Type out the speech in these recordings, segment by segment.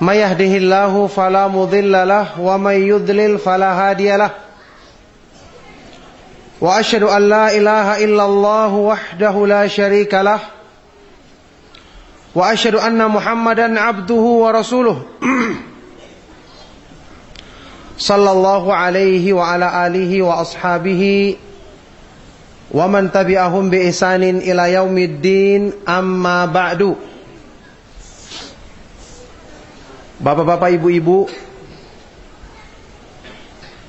ما يهده الله فلا مضل له ومن يضلل فلا هادي له واشهد ان لا اله الا الله وحده لا شريك له واشهد ان محمدا عبده ورسوله صلى الله عليه وعلى اله واصحابه ومن تبعهم باحسان الى يوم الدين اما بعد Bapak-bapak, ibu-ibu,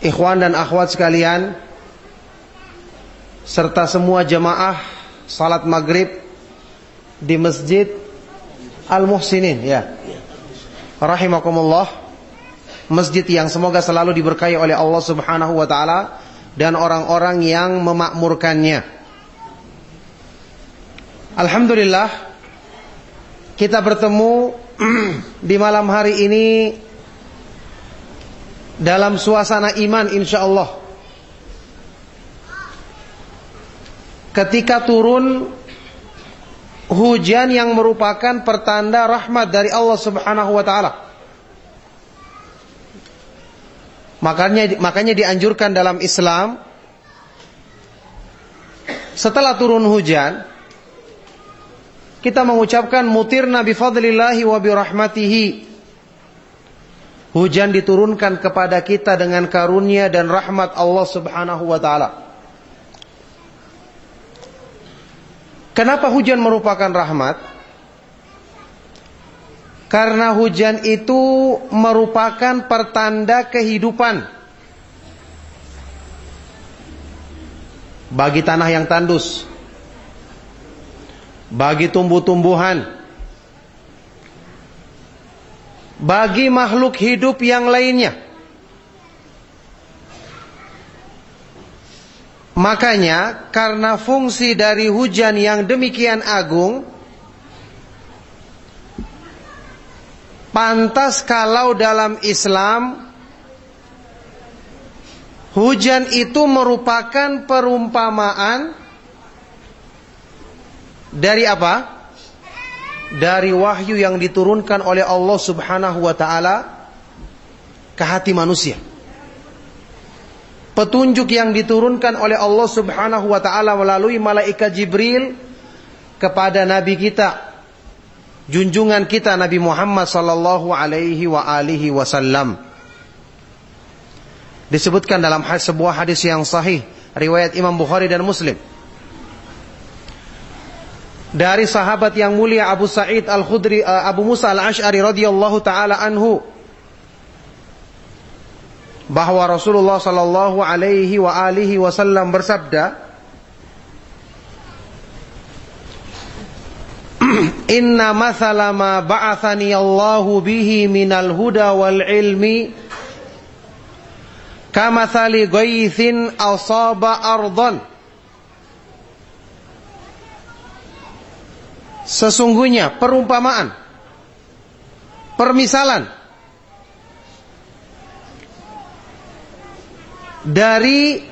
ikhwan dan akhwat sekalian, serta semua jemaah salat maghrib di Masjid Al-Muhsinin, ya. Rahimakumullah. Masjid yang semoga selalu diberkahi oleh Allah Subhanahu wa taala dan orang-orang yang memakmurkannya. Alhamdulillah kita bertemu di malam hari ini dalam suasana iman insya Allah. Ketika turun hujan yang merupakan pertanda rahmat dari Allah Subhanahu wa taala. Makanya makanya dianjurkan dalam Islam setelah turun hujan kita mengucapkan mutir Nabi fadlillahi wa birahmatihi. Hujan diturunkan kepada kita dengan karunia dan rahmat Allah Subhanahu wa taala. Kenapa hujan merupakan rahmat? Karena hujan itu merupakan pertanda kehidupan bagi tanah yang tandus bagi tumbuh-tumbuhan, bagi makhluk hidup yang lainnya. Makanya karena fungsi dari hujan yang demikian agung, pantas kalau dalam Islam hujan itu merupakan perumpamaan dari apa? Dari wahyu yang diturunkan oleh Allah Subhanahu wa taala ke hati manusia. Petunjuk yang diturunkan oleh Allah Subhanahu wa taala melalui malaikat Jibril kepada nabi kita junjungan kita Nabi Muhammad sallallahu alaihi wa alihi wasallam. Disebutkan dalam sebuah hadis yang sahih riwayat Imam Bukhari dan Muslim dari sahabat yang mulia Abu Sa'id Al-Khudri uh, Abu Musa Al-Asy'ari radhiyallahu taala anhu bahwa Rasulullah sallallahu alaihi wa alihi wasallam bersabda Inna mathala ma ba'athani Allahu bihi minal huda wal ilmi kamathali ghaithin asaba ardan Sesungguhnya perumpamaan Permisalan Dari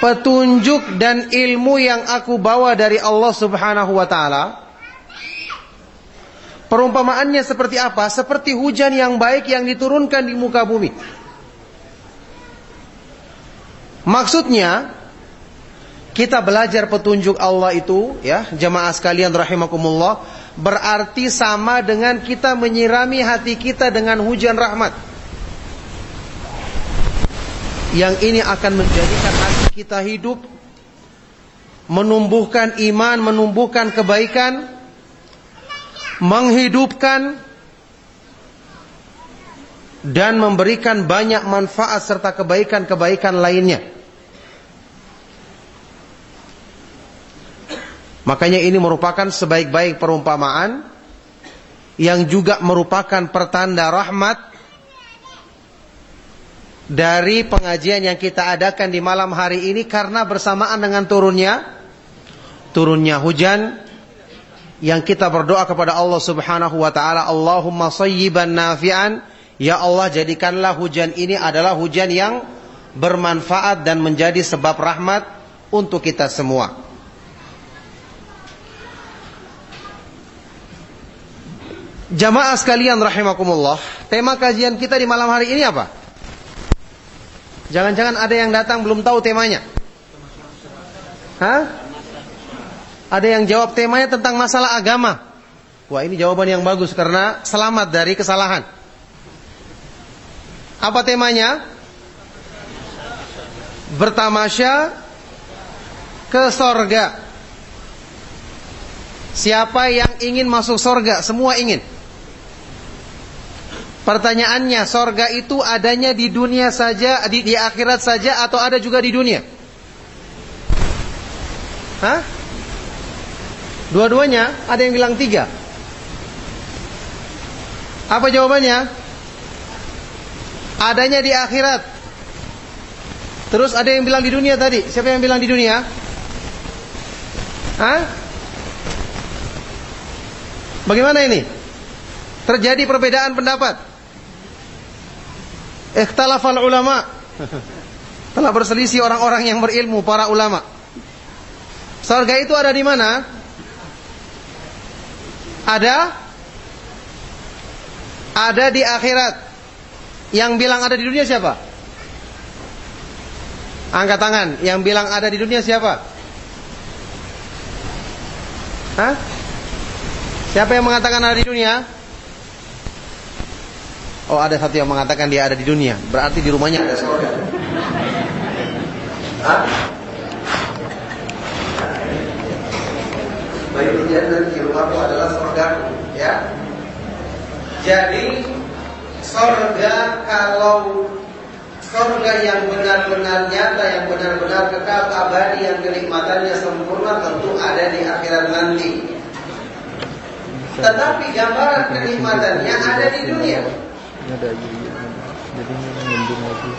Petunjuk dan ilmu yang aku bawa dari Allah subhanahu wa ta'ala Perumpamaannya seperti apa? Seperti hujan yang baik yang diturunkan di muka bumi Maksudnya kita belajar petunjuk Allah itu ya jemaah sekalian rahimakumullah berarti sama dengan kita menyirami hati kita dengan hujan rahmat. Yang ini akan menjadikan hati kita hidup menumbuhkan iman menumbuhkan kebaikan menghidupkan dan memberikan banyak manfaat serta kebaikan-kebaikan lainnya Makanya ini merupakan sebaik-baik perumpamaan yang juga merupakan pertanda rahmat dari pengajian yang kita adakan di malam hari ini karena bersamaan dengan turunnya turunnya hujan yang kita berdoa kepada Allah Subhanahu wa taala Allahumma sayyiban nafi'an. Ya Allah jadikanlah hujan ini adalah hujan yang bermanfaat dan menjadi sebab rahmat untuk kita semua Jamaah sekalian rahimakumullah, tema kajian kita di malam hari ini apa? Jangan-jangan ada yang datang belum tahu temanya. Hah? Ada yang jawab temanya tentang masalah agama. Wah, ini jawaban yang bagus karena selamat dari kesalahan. Apa temanya? Bertamasya ke sorga. Siapa yang ingin masuk sorga? Semua ingin. Pertanyaannya, sorga itu adanya di dunia saja, di, di akhirat saja, atau ada juga di dunia? Hah? Dua-duanya, ada yang bilang tiga. Apa jawabannya? Adanya di akhirat. Terus ada yang bilang di dunia tadi. Siapa yang bilang di dunia? Hah? Bagaimana ini? Terjadi perbedaan pendapat. Ikhtalafal ulama. Telah berselisih orang-orang yang berilmu, para ulama. Surga itu ada di mana? Ada ada di akhirat. Yang bilang ada di dunia siapa? Angkat tangan. Yang bilang ada di dunia siapa? Hah? Siapa yang mengatakan ada di dunia? Oh ada satu yang mengatakan dia ada di dunia. Berarti di rumahnya ada surga Hah? Baik di rumahku adalah surga Ya. Jadi Surga kalau Surga yang benar-benar nyata Yang benar-benar kekal abadi Yang kenikmatannya sempurna Tentu ada di akhirat nanti. Tetapi gambaran kenikmatannya ada di dunia ada jadi nyambung lagi.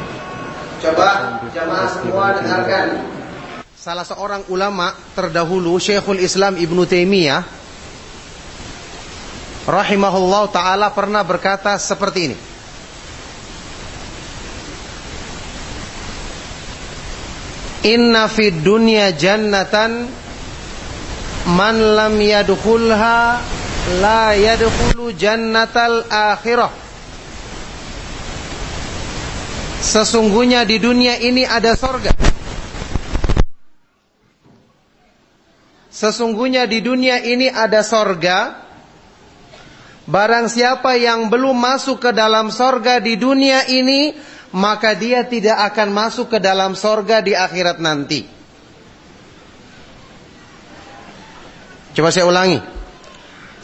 Coba jamaah semua dengarkan. Salah seorang ulama terdahulu Syekhul Islam Ibnu Taimiyah rahimahullah taala pernah berkata seperti ini. Inna fid dunya jannatan man lam yadkhulha la yadkhulu jannatal akhirah Sesungguhnya di dunia ini ada sorga. Sesungguhnya di dunia ini ada sorga. Barang siapa yang belum masuk ke dalam sorga di dunia ini, maka dia tidak akan masuk ke dalam sorga di akhirat nanti. Coba saya ulangi.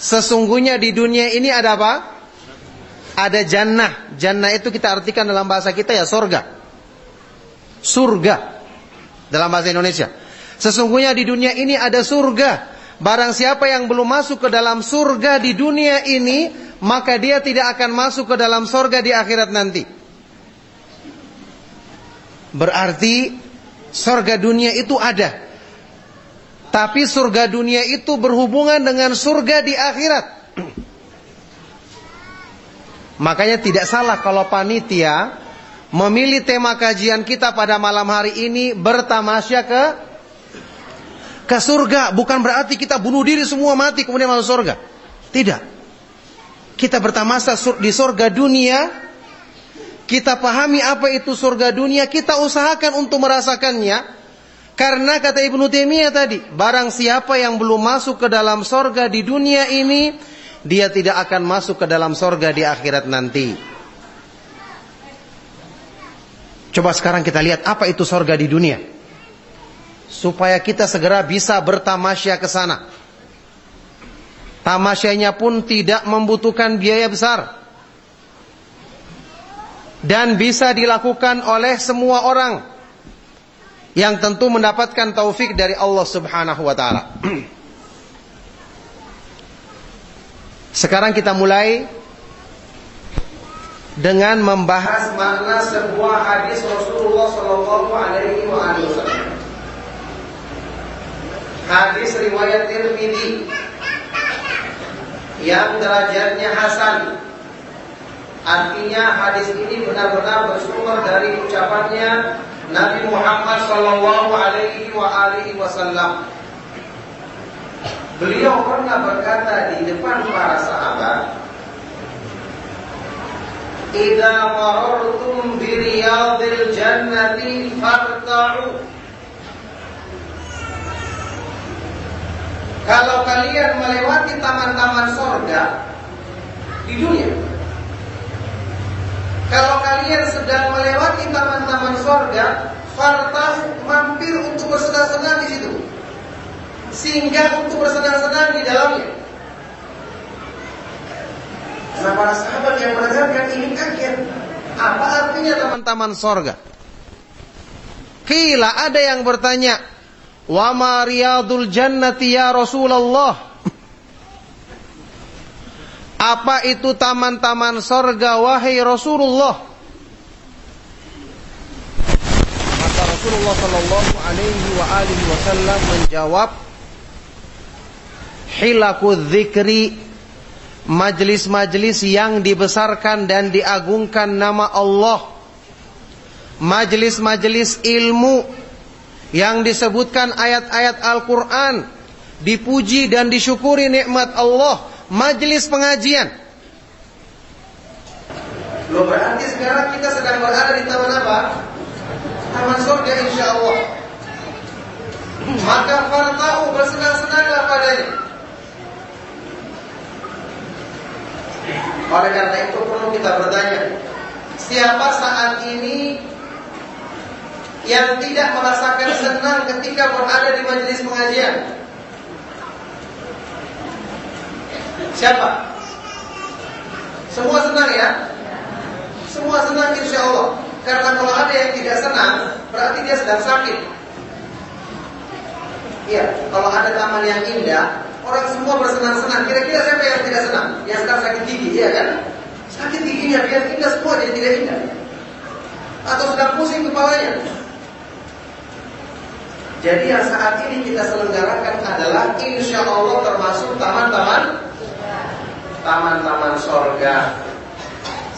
Sesungguhnya di dunia ini ada apa? Ada jannah. Jannah itu kita artikan dalam bahasa kita ya sorga. Surga. Dalam bahasa Indonesia. Sesungguhnya di dunia ini ada surga. Barang siapa yang belum masuk ke dalam surga di dunia ini, maka dia tidak akan masuk ke dalam surga di akhirat nanti. Berarti surga dunia itu ada. Tapi surga dunia itu berhubungan dengan surga di akhirat. Makanya tidak salah kalau panitia memilih tema kajian kita pada malam hari ini bertamasya ke ke surga. Bukan berarti kita bunuh diri semua mati kemudian masuk surga. Tidak. Kita bertamasya di surga dunia. Kita pahami apa itu surga dunia. Kita usahakan untuk merasakannya. Karena kata Ibnu Taimiyah tadi, barang siapa yang belum masuk ke dalam surga di dunia ini, dia tidak akan masuk ke dalam sorga di akhirat nanti. Coba sekarang kita lihat apa itu sorga di dunia. Supaya kita segera bisa bertamasya ke sana. Tamasyanya pun tidak membutuhkan biaya besar. Dan bisa dilakukan oleh semua orang. Yang tentu mendapatkan taufik dari Allah subhanahu wa ta'ala. Sekarang kita mulai dengan membahas makna sebuah hadis Rasulullah Shallallahu Alaihi Wasallam. Hadis riwayat Tirmidzi yang derajatnya hasan. Artinya hadis ini benar-benar bersumber dari ucapannya Nabi Muhammad Shallallahu Alaihi Wasallam. Beliau pernah berkata di depan para sahabat, "Idza marartum bi riyadil jannati farta'u." Kalau kalian melewati taman-taman sorga di dunia, kalau kalian sedang melewati taman-taman sorga, farta'u mampir untuk bersenang-senang di situ sehingga untuk bersenang-senang di dalamnya. Nah para sahabat yang mendengarkan ini kaget. Apa artinya teman-teman sorga? Kila ada yang bertanya, Wa ma riyadul jannati ya Rasulullah? Apa itu taman-taman sorga wahai Rasulullah? Maka Rasulullah Shallallahu Alaihi Wasallam menjawab, hilaku dzikri majlis-majlis yang dibesarkan dan diagungkan nama Allah. Majlis-majlis ilmu yang disebutkan ayat-ayat Al-Quran. Dipuji dan disyukuri nikmat Allah. Majlis pengajian. Loh berarti sekarang kita sedang berada di taman apa? Taman surga insya Allah. Maka fartahu bersenang-senanglah padanya Oleh karena itu perlu kita bertanya, siapa saat ini yang tidak merasakan senang ketika berada di majelis pengajian? Siapa? Semua senang ya? Semua senang insya Allah. Karena kalau ada yang tidak senang, berarti dia sedang sakit. Iya, kalau ada taman yang indah, Orang semua bersenang-senang. Kira-kira siapa yang tidak senang? Yang sedang sakit gigi, iya kan? Sakit giginya biar indah semua jadi tidak indah. Atau sedang pusing kepalanya. Jadi yang saat ini kita selenggarakan adalah insya Allah termasuk taman-taman taman-taman sorga.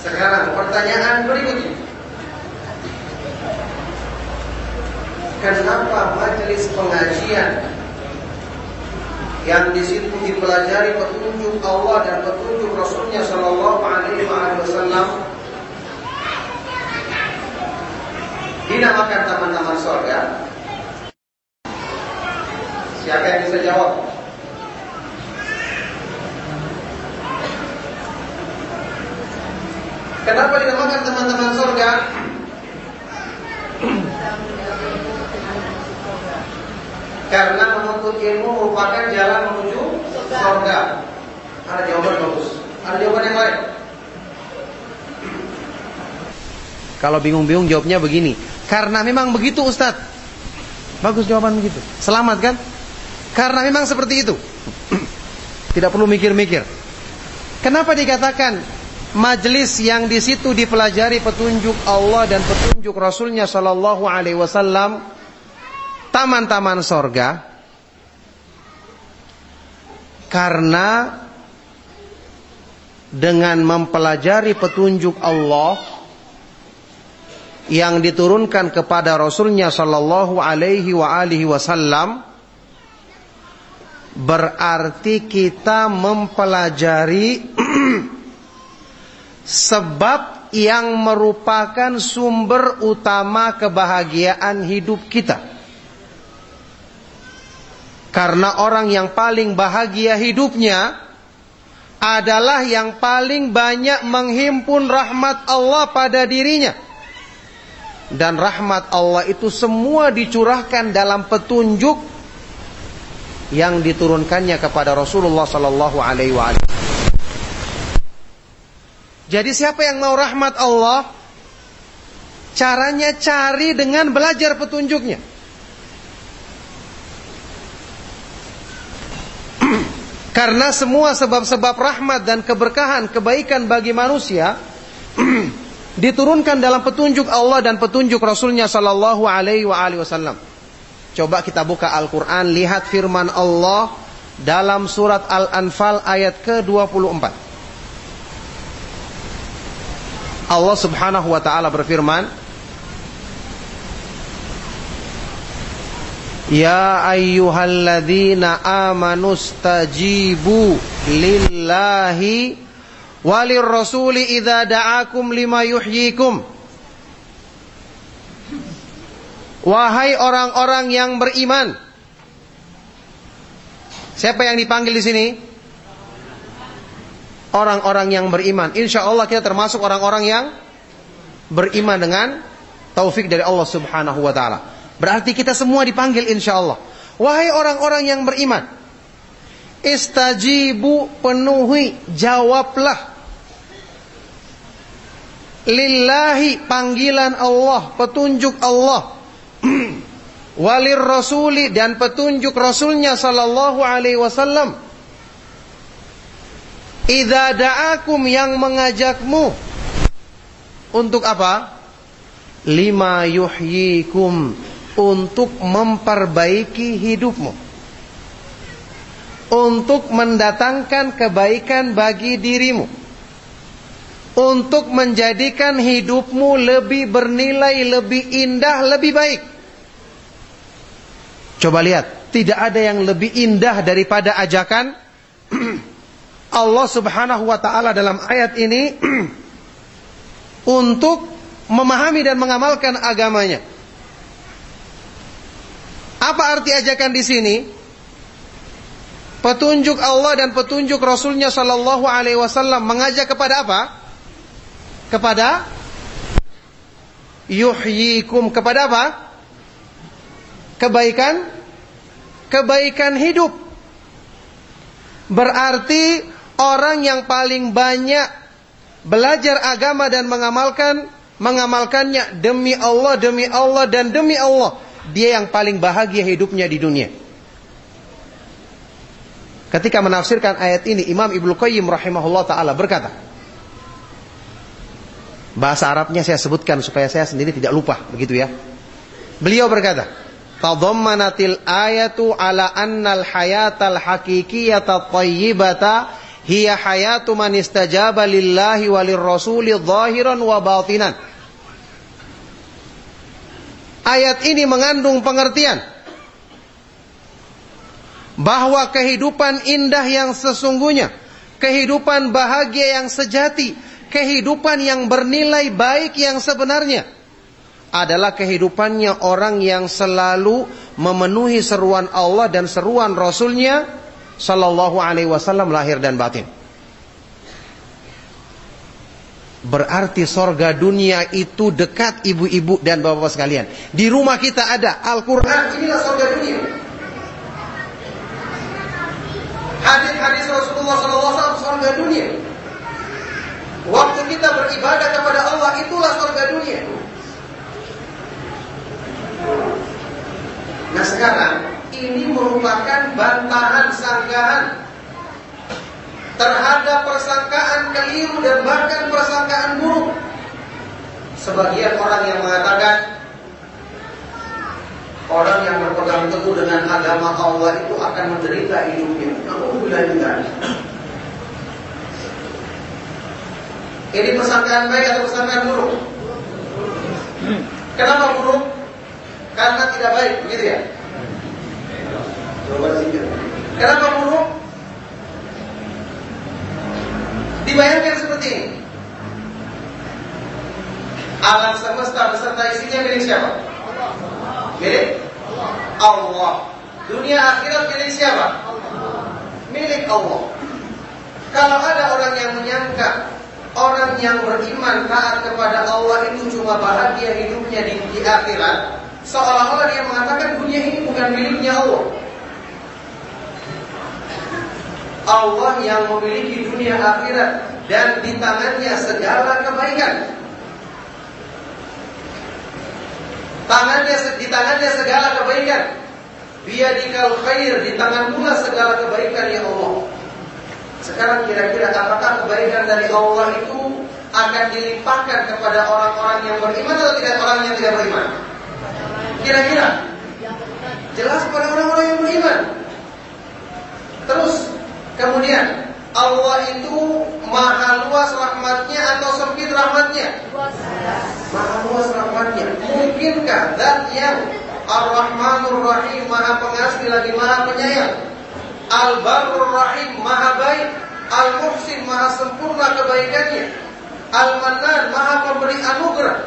Sekarang pertanyaan berikutnya. Kenapa majelis pengajian yang di situ dipelajari petunjuk Allah dan petunjuk Rasulnya Shallallahu Alaihi Wasallam dinamakan taman-taman surga. Siapa yang bisa jawab? Kenapa dinamakan teman-teman surga? Karena menuntut ilmu merupakan jalan menuju surga. Ada jawaban bagus. Ada jawaban yang lain. Kalau bingung-bingung jawabnya begini. Karena memang begitu Ustadz. Bagus jawaban begitu. Selamat kan? Karena memang seperti itu. Tidak perlu mikir-mikir. Kenapa dikatakan majelis yang di situ dipelajari petunjuk Allah dan petunjuk Rasulnya Shallallahu Alaihi Wasallam taman-taman sorga karena dengan mempelajari petunjuk Allah yang diturunkan kepada Rasulnya Shallallahu Alaihi wa alihi Wasallam berarti kita mempelajari sebab yang merupakan sumber utama kebahagiaan hidup kita. Karena orang yang paling bahagia hidupnya adalah yang paling banyak menghimpun rahmat Allah pada dirinya. Dan rahmat Allah itu semua dicurahkan dalam petunjuk yang diturunkannya kepada Rasulullah sallallahu alaihi wasallam. Jadi siapa yang mau rahmat Allah? Caranya cari dengan belajar petunjuknya. Karena semua sebab-sebab rahmat dan keberkahan, kebaikan bagi manusia diturunkan dalam petunjuk Allah dan petunjuk Rasulnya Sallallahu Alaihi Wasallam. Coba kita buka Al-Quran, lihat firman Allah dalam surat Al-Anfal ayat ke-24. Allah Subhanahu wa taala berfirman, Ya ayyuhalladzina amanu stajibu lillahi walir rasuli idza da'akum lima yuhyikum. Wahai orang-orang yang beriman. Siapa yang dipanggil di sini? Orang-orang yang beriman. Insya Allah kita termasuk orang-orang yang beriman dengan taufik dari Allah Subhanahu wa taala. Berarti kita semua dipanggil insya Allah. Wahai orang-orang yang beriman. Istajibu penuhi jawablah. Lillahi panggilan Allah, petunjuk Allah. Walir rasuli dan petunjuk rasulnya sallallahu alaihi wasallam. Idza da'akum yang mengajakmu untuk apa? Lima yuhyikum untuk memperbaiki hidupmu. Untuk mendatangkan kebaikan bagi dirimu. Untuk menjadikan hidupmu lebih bernilai, lebih indah, lebih baik. Coba lihat, tidak ada yang lebih indah daripada ajakan Allah Subhanahu wa taala dalam ayat ini untuk memahami dan mengamalkan agamanya. Apa arti ajakan di sini? Petunjuk Allah dan petunjuk Rasulnya Shallallahu Alaihi Wasallam mengajak kepada apa? Kepada yuhyikum kepada apa? Kebaikan, kebaikan hidup. Berarti orang yang paling banyak belajar agama dan mengamalkan mengamalkannya demi Allah, demi Allah dan demi Allah dia yang paling bahagia hidupnya di dunia. Ketika menafsirkan ayat ini, Imam Ibnu Qayyim rahimahullah taala berkata, Bahasa Arabnya saya sebutkan supaya saya sendiri tidak lupa, begitu ya. Beliau berkata, "Tadammanatil ayatu ala annal hayatal haqiqiyata thayyibata hiya hayatu man istajaba lillahi walir rasuli zahiran wa batinan." Ayat ini mengandung pengertian bahwa kehidupan indah yang sesungguhnya, kehidupan bahagia yang sejati, kehidupan yang bernilai baik yang sebenarnya adalah kehidupannya orang yang selalu memenuhi seruan Allah dan seruan Rasulnya Sallallahu Alaihi Wasallam lahir dan batin. Berarti sorga dunia itu dekat ibu-ibu dan bapak-bapak sekalian. Di rumah kita ada Al-Quran, inilah sorga dunia. Hadis-hadis Rasulullah SAW sorga dunia. Waktu kita beribadah kepada Allah itulah sorga dunia. Nah sekarang ini merupakan bantahan sanggahan terhadap persangkaan keliru dan bahkan persangkaan buruk. Sebagian orang yang mengatakan orang yang berpegang teguh dengan agama Allah itu akan menderita hidupnya. Alhamdulillah. Ini persangkaan baik atau persangkaan buruk? Kenapa buruk? Karena tidak baik, begitu ya? Kenapa buruk? Dibayangkan seperti ini. Alam semesta beserta isinya milik siapa? Milik Allah. Dunia akhirat milik siapa? Milik Allah. Kalau ada orang yang menyangka orang yang beriman taat kepada Allah itu cuma bahagia hidupnya di, di akhirat, seolah-olah dia mengatakan dunia ini bukan miliknya Allah. Allah yang memiliki dunia akhirat dan di tangannya segala kebaikan. Tangannya di tangannya segala kebaikan. Biadikal khair di tangan pula segala kebaikan ya Allah. Sekarang kira-kira apakah kebaikan dari Allah itu akan dilimpahkan kepada orang-orang yang beriman atau tidak orang yang tidak beriman? Kira-kira jelas kepada orang-orang yang beriman. Terus kemudian Allah itu maha luas rahmatnya atau sempit rahmatnya? Maha luas rahmatnya. Mungkinkah zat yang Ar-Rahmanur Rahim maha pengasih lagi maha penyayang? Al-Barur Rahim Maha baik. Al-Muhsin Maha sempurna kebaikannya. Al-Manan Maha pemberi anugerah.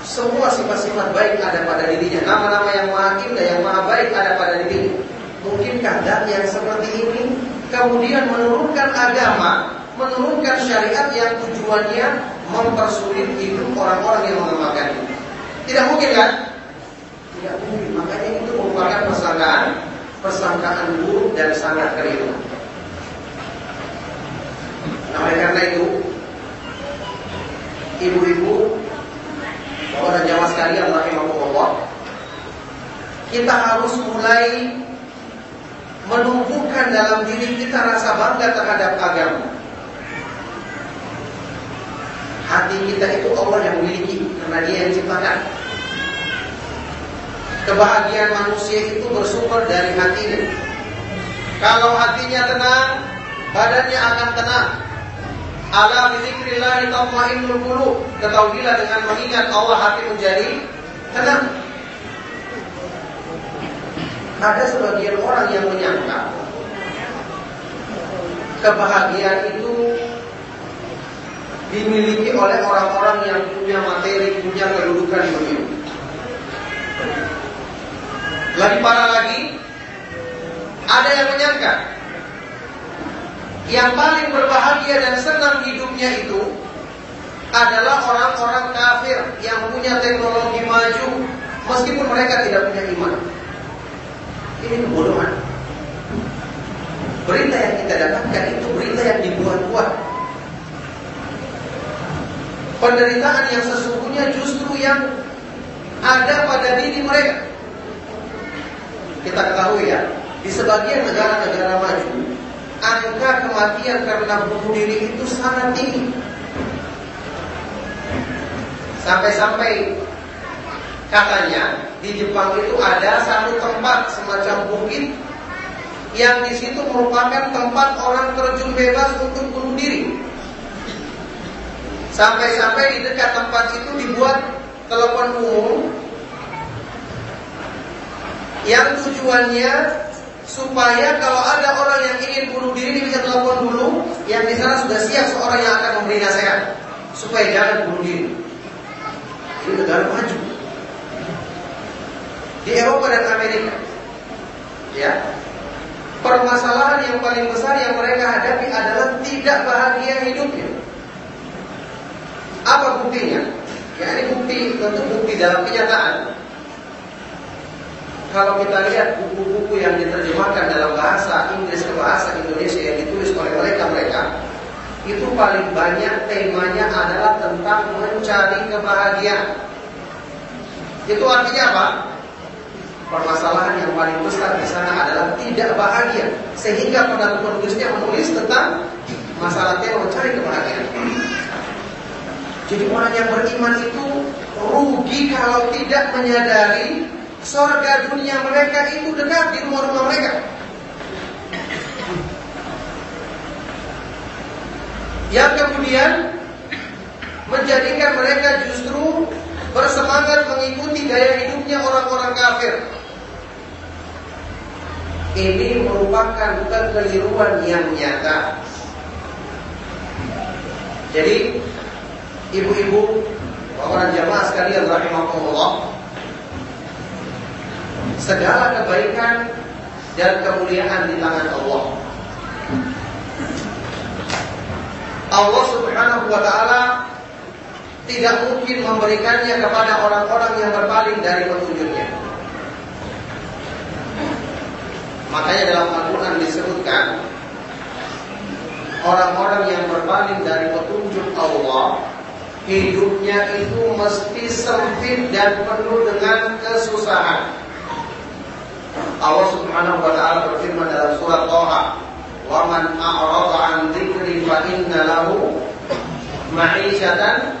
Semua sifat-sifat baik ada pada dirinya. Nama-nama yang maha indah Yang maha baik ada pada dirinya Mungkinkah dan yang seperti ini Kemudian menurunkan agama Menurunkan syariat yang tujuannya Mempersulit hidup orang-orang yang mengamalkannya Tidak mungkin kan? Tidak mungkin Makanya itu merupakan persangkaan persangkaan buruk dan sangat keliru. Nah, oleh karena itu, ibu-ibu, bapak dan jamaah sekalian rahimahullah, kita harus mulai menumbuhkan dalam diri kita rasa bangga terhadap agama. Hati kita itu Allah yang memiliki karena Dia yang ciptakan. Kebahagiaan manusia itu bersumber dari hatinya. Kalau hatinya tenang, badannya akan tenang. Ala bizikrillah tatmainnul qulub. Ketahuilah dengan mengingat Allah hati menjadi tenang. Ada sebagian orang yang menyangka kebahagiaan itu dimiliki oleh orang-orang yang punya materi, punya kedudukan dunia. Lagi parah lagi, ada yang menyangka yang paling berbahagia dan senang hidupnya itu adalah orang-orang kafir yang punya teknologi maju meskipun mereka tidak punya iman. Ini kebodohan. Berita yang kita dapatkan itu berita yang dibuat-buat. Penderitaan yang sesungguhnya justru yang ada pada diri mereka. Kita ketahui ya, di sebagian negara-negara maju, angka kematian karena bunuh diri itu sangat tinggi. Sampai-sampai katanya di Jepang itu ada satu tempat semacam bukit yang di situ merupakan tempat orang terjun bebas untuk bunuh diri. Sampai-sampai di dekat tempat itu dibuat telepon umum yang tujuannya supaya kalau ada orang yang ingin bunuh diri dia bisa telepon dulu, yang di sana sudah siap seorang yang akan memberi nasihat supaya jangan bunuh diri. Ini negara maju. Di Eropa dan Amerika, ya permasalahan yang paling besar yang mereka hadapi adalah tidak bahagia hidupnya. Apa buktinya? Ya ini bukti tentu bukti dalam kenyataan kalau kita lihat buku-buku yang diterjemahkan dalam bahasa Inggris ke bahasa Indonesia yang ditulis oleh mereka-mereka, itu paling banyak temanya adalah tentang mencari kebahagiaan. Itu artinya apa? Permasalahan yang paling besar di sana adalah tidak bahagia, sehingga pada penulisnya menulis tentang masalah tema mencari kebahagiaan. Jadi orang yang beriman itu rugi kalau tidak menyadari Sorga dunia mereka itu dekat di rumah-rumah mereka. Yang kemudian menjadikan mereka justru bersemangat mengikuti gaya hidupnya orang-orang kafir. Ini merupakan kekeliruan yang nyata. Jadi, ibu-ibu, bapak jamaah sekalian rahimahumullah, segala kebaikan dan kemuliaan di tangan Allah. Allah Subhanahu wa taala tidak mungkin memberikannya kepada orang-orang yang berpaling dari petunjuknya. Makanya dalam Al-Quran disebutkan Orang-orang yang berpaling dari petunjuk Allah Hidupnya itu mesti sempit dan penuh dengan kesusahan Allah Subhanahu wa taala berfirman dalam surat Thaha, Wa man a'rada 'an dzikri fa inna lahu ma'isyatan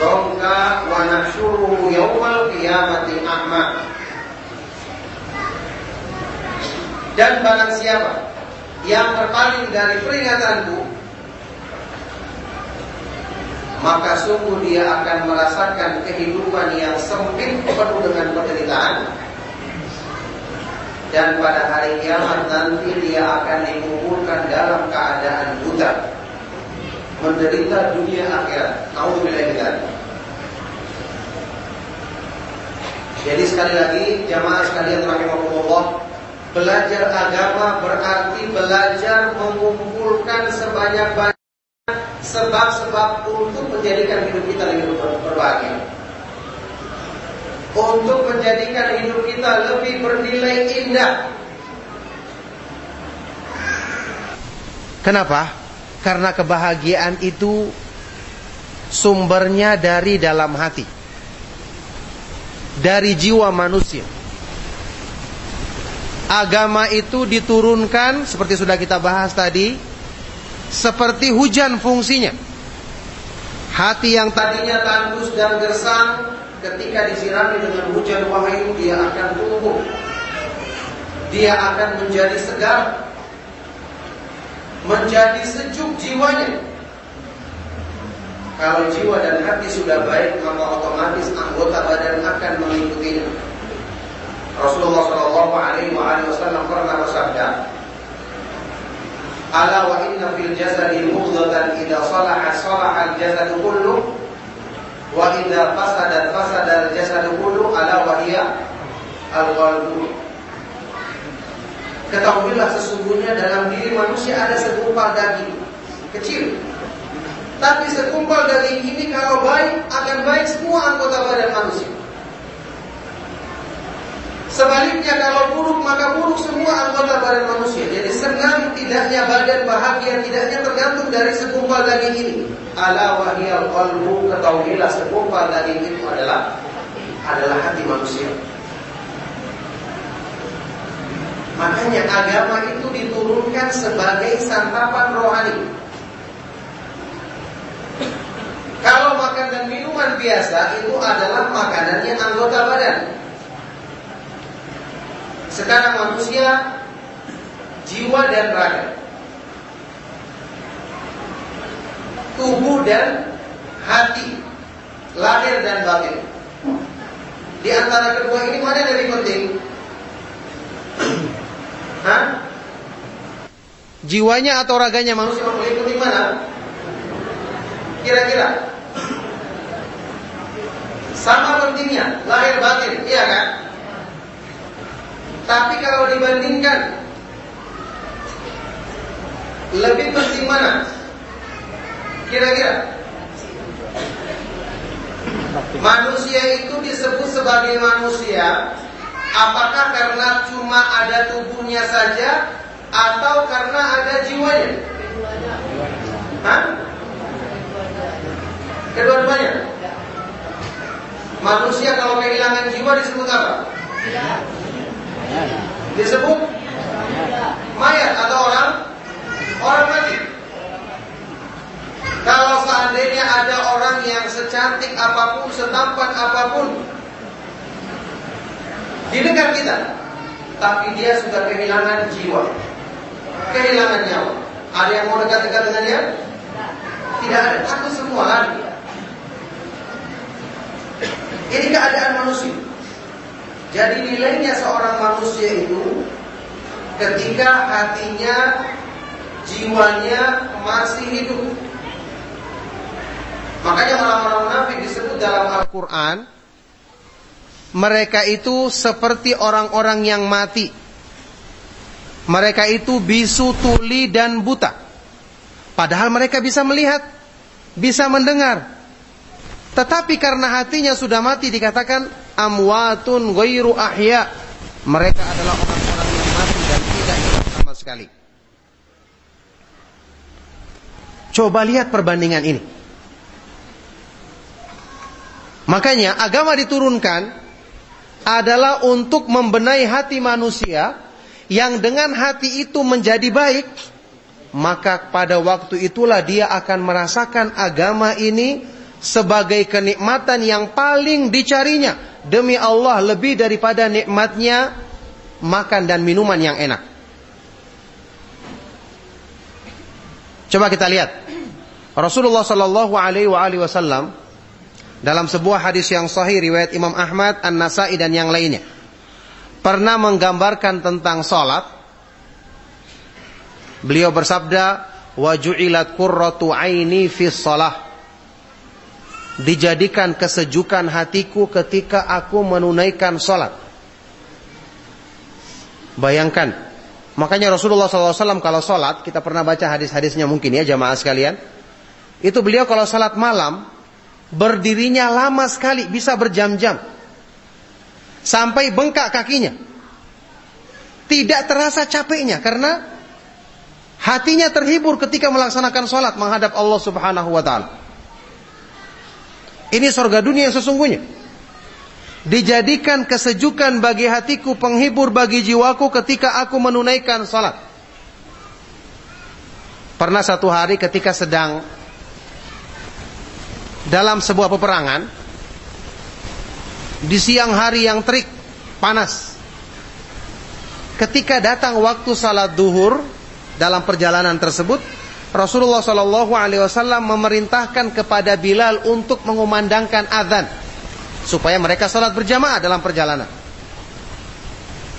dhanka wa nahsyuruhu yaumal qiyamati a'ma. Dan barang siapa yang berpaling dari peringatanku maka sungguh dia akan merasakan kehidupan yang sempit penuh dengan penderitaan dan pada hari kiamat nanti dia akan dikumpulkan dalam keadaan buta menderita dunia akhirat. Nauzubillah kita. Jadi sekali lagi jamaah sekalian rahimahullah Belajar agama berarti belajar mengumpulkan sebanyak-banyak sebab-sebab untuk menjadikan hidup kita lebih berbahagia. Untuk menjadikan hidup kita lebih bernilai indah. Kenapa? Karena kebahagiaan itu sumbernya dari dalam hati. Dari jiwa manusia agama itu diturunkan seperti sudah kita bahas tadi seperti hujan fungsinya. Hati yang tadinya tandus dan gersang ketika disirami dengan hujan wahyu dia akan tumbuh. Dia akan menjadi segar. Menjadi sejuk jiwanya. Kalau jiwa dan hati sudah baik maka otomatis anggota badan akan mengikutinya. Rasulullah Shallallahu Alaihi Wasallam pernah bersabda, "Ala wa inna fil jasadi mudghatan idza salaha salaha al jasadu kullu wa idza fasadat fasada al jasadu kullu ala wa hiya al qalbu." Ketahuilah sesungguhnya dalam diri manusia ada segumpal daging kecil. Tapi segumpal daging ini kalau baik akan baik semua anggota badan manusia. Sebaliknya kalau buruk maka buruk semua anggota badan manusia. Jadi senang tidaknya badan bahagia tidaknya tergantung dari segumpal daging ini. Ala wahiyal qalbu ketahuilah segumpal daging itu adalah adalah hati manusia. Makanya agama itu diturunkan sebagai santapan rohani. Kalau makan dan minuman biasa itu adalah makanannya anggota badan. Sekarang manusia jiwa dan raga. Tubuh dan hati, lahir dan batin. Di antara kedua ini mana yang lebih penting? Hah? Jiwanya atau raganya manusia lebih penting mana? Kira-kira sama pentingnya lahir batin, iya kan? Tapi kalau dibandingkan lebih penting mana? Kira-kira Manusia itu disebut sebagai manusia Apakah karena cuma ada tubuhnya saja Atau karena ada jiwanya? Hah? Kedua-duanya Manusia kalau kehilangan jiwa disebut apa? Disebut mayat atau orang orang mati. Kalau seandainya ada orang yang secantik apa pun, setampan apa pun di negara kita, tapi dia sudah kehilangan jiwa, kehilangan nyawa. Ada yang mau dekat-dekat dengan dia? Tidak ada, takut semua. Ini keadaan manusia. Jadi nilainya seorang manusia itu ketika hatinya, jiwanya masih hidup. Makanya orang-orang munafik disebut dalam Al-Quran Mereka itu seperti orang-orang yang mati. Mereka itu bisu, tuli, dan buta. Padahal mereka bisa melihat Bisa mendengar. Tetapi karena hatinya sudah mati dikatakan amwatun ghairu ahya. Mereka adalah orang-orang yang mati dan tidak hidup sama sekali. Coba lihat perbandingan ini. Makanya agama diturunkan adalah untuk membenahi hati manusia yang dengan hati itu menjadi baik, maka pada waktu itulah dia akan merasakan agama ini sebagai kenikmatan yang paling dicarinya. Demi Allah lebih daripada nikmatnya makan dan minuman yang enak. Coba kita lihat. Rasulullah Shallallahu Alaihi Wasallam dalam sebuah hadis yang sahih riwayat Imam Ahmad, An Nasai dan yang lainnya pernah menggambarkan tentang salat. Beliau bersabda, "Wa ju'ilat qurratu aini fi shalah." Dijadikan kesejukan hatiku ketika aku menunaikan salat. Bayangkan, makanya Rasulullah SAW kalau sholat, kita pernah baca hadis-hadisnya mungkin ya jamaah sekalian. Itu beliau kalau sholat malam, berdirinya lama sekali, bisa berjam-jam. Sampai bengkak kakinya. Tidak terasa capeknya karena hatinya terhibur ketika melaksanakan sholat menghadap Allah Subhanahu wa taala. Ini sorga dunia yang sesungguhnya. Dijadikan kesejukan bagi hatiku, penghibur bagi jiwaku ketika aku menunaikan salat. Pernah satu hari ketika sedang dalam sebuah peperangan, di siang hari yang terik, panas. Ketika datang waktu salat duhur dalam perjalanan tersebut, Rasulullah Shallallahu Alaihi Wasallam memerintahkan kepada Bilal untuk mengumandangkan adzan supaya mereka salat berjamaah dalam perjalanan.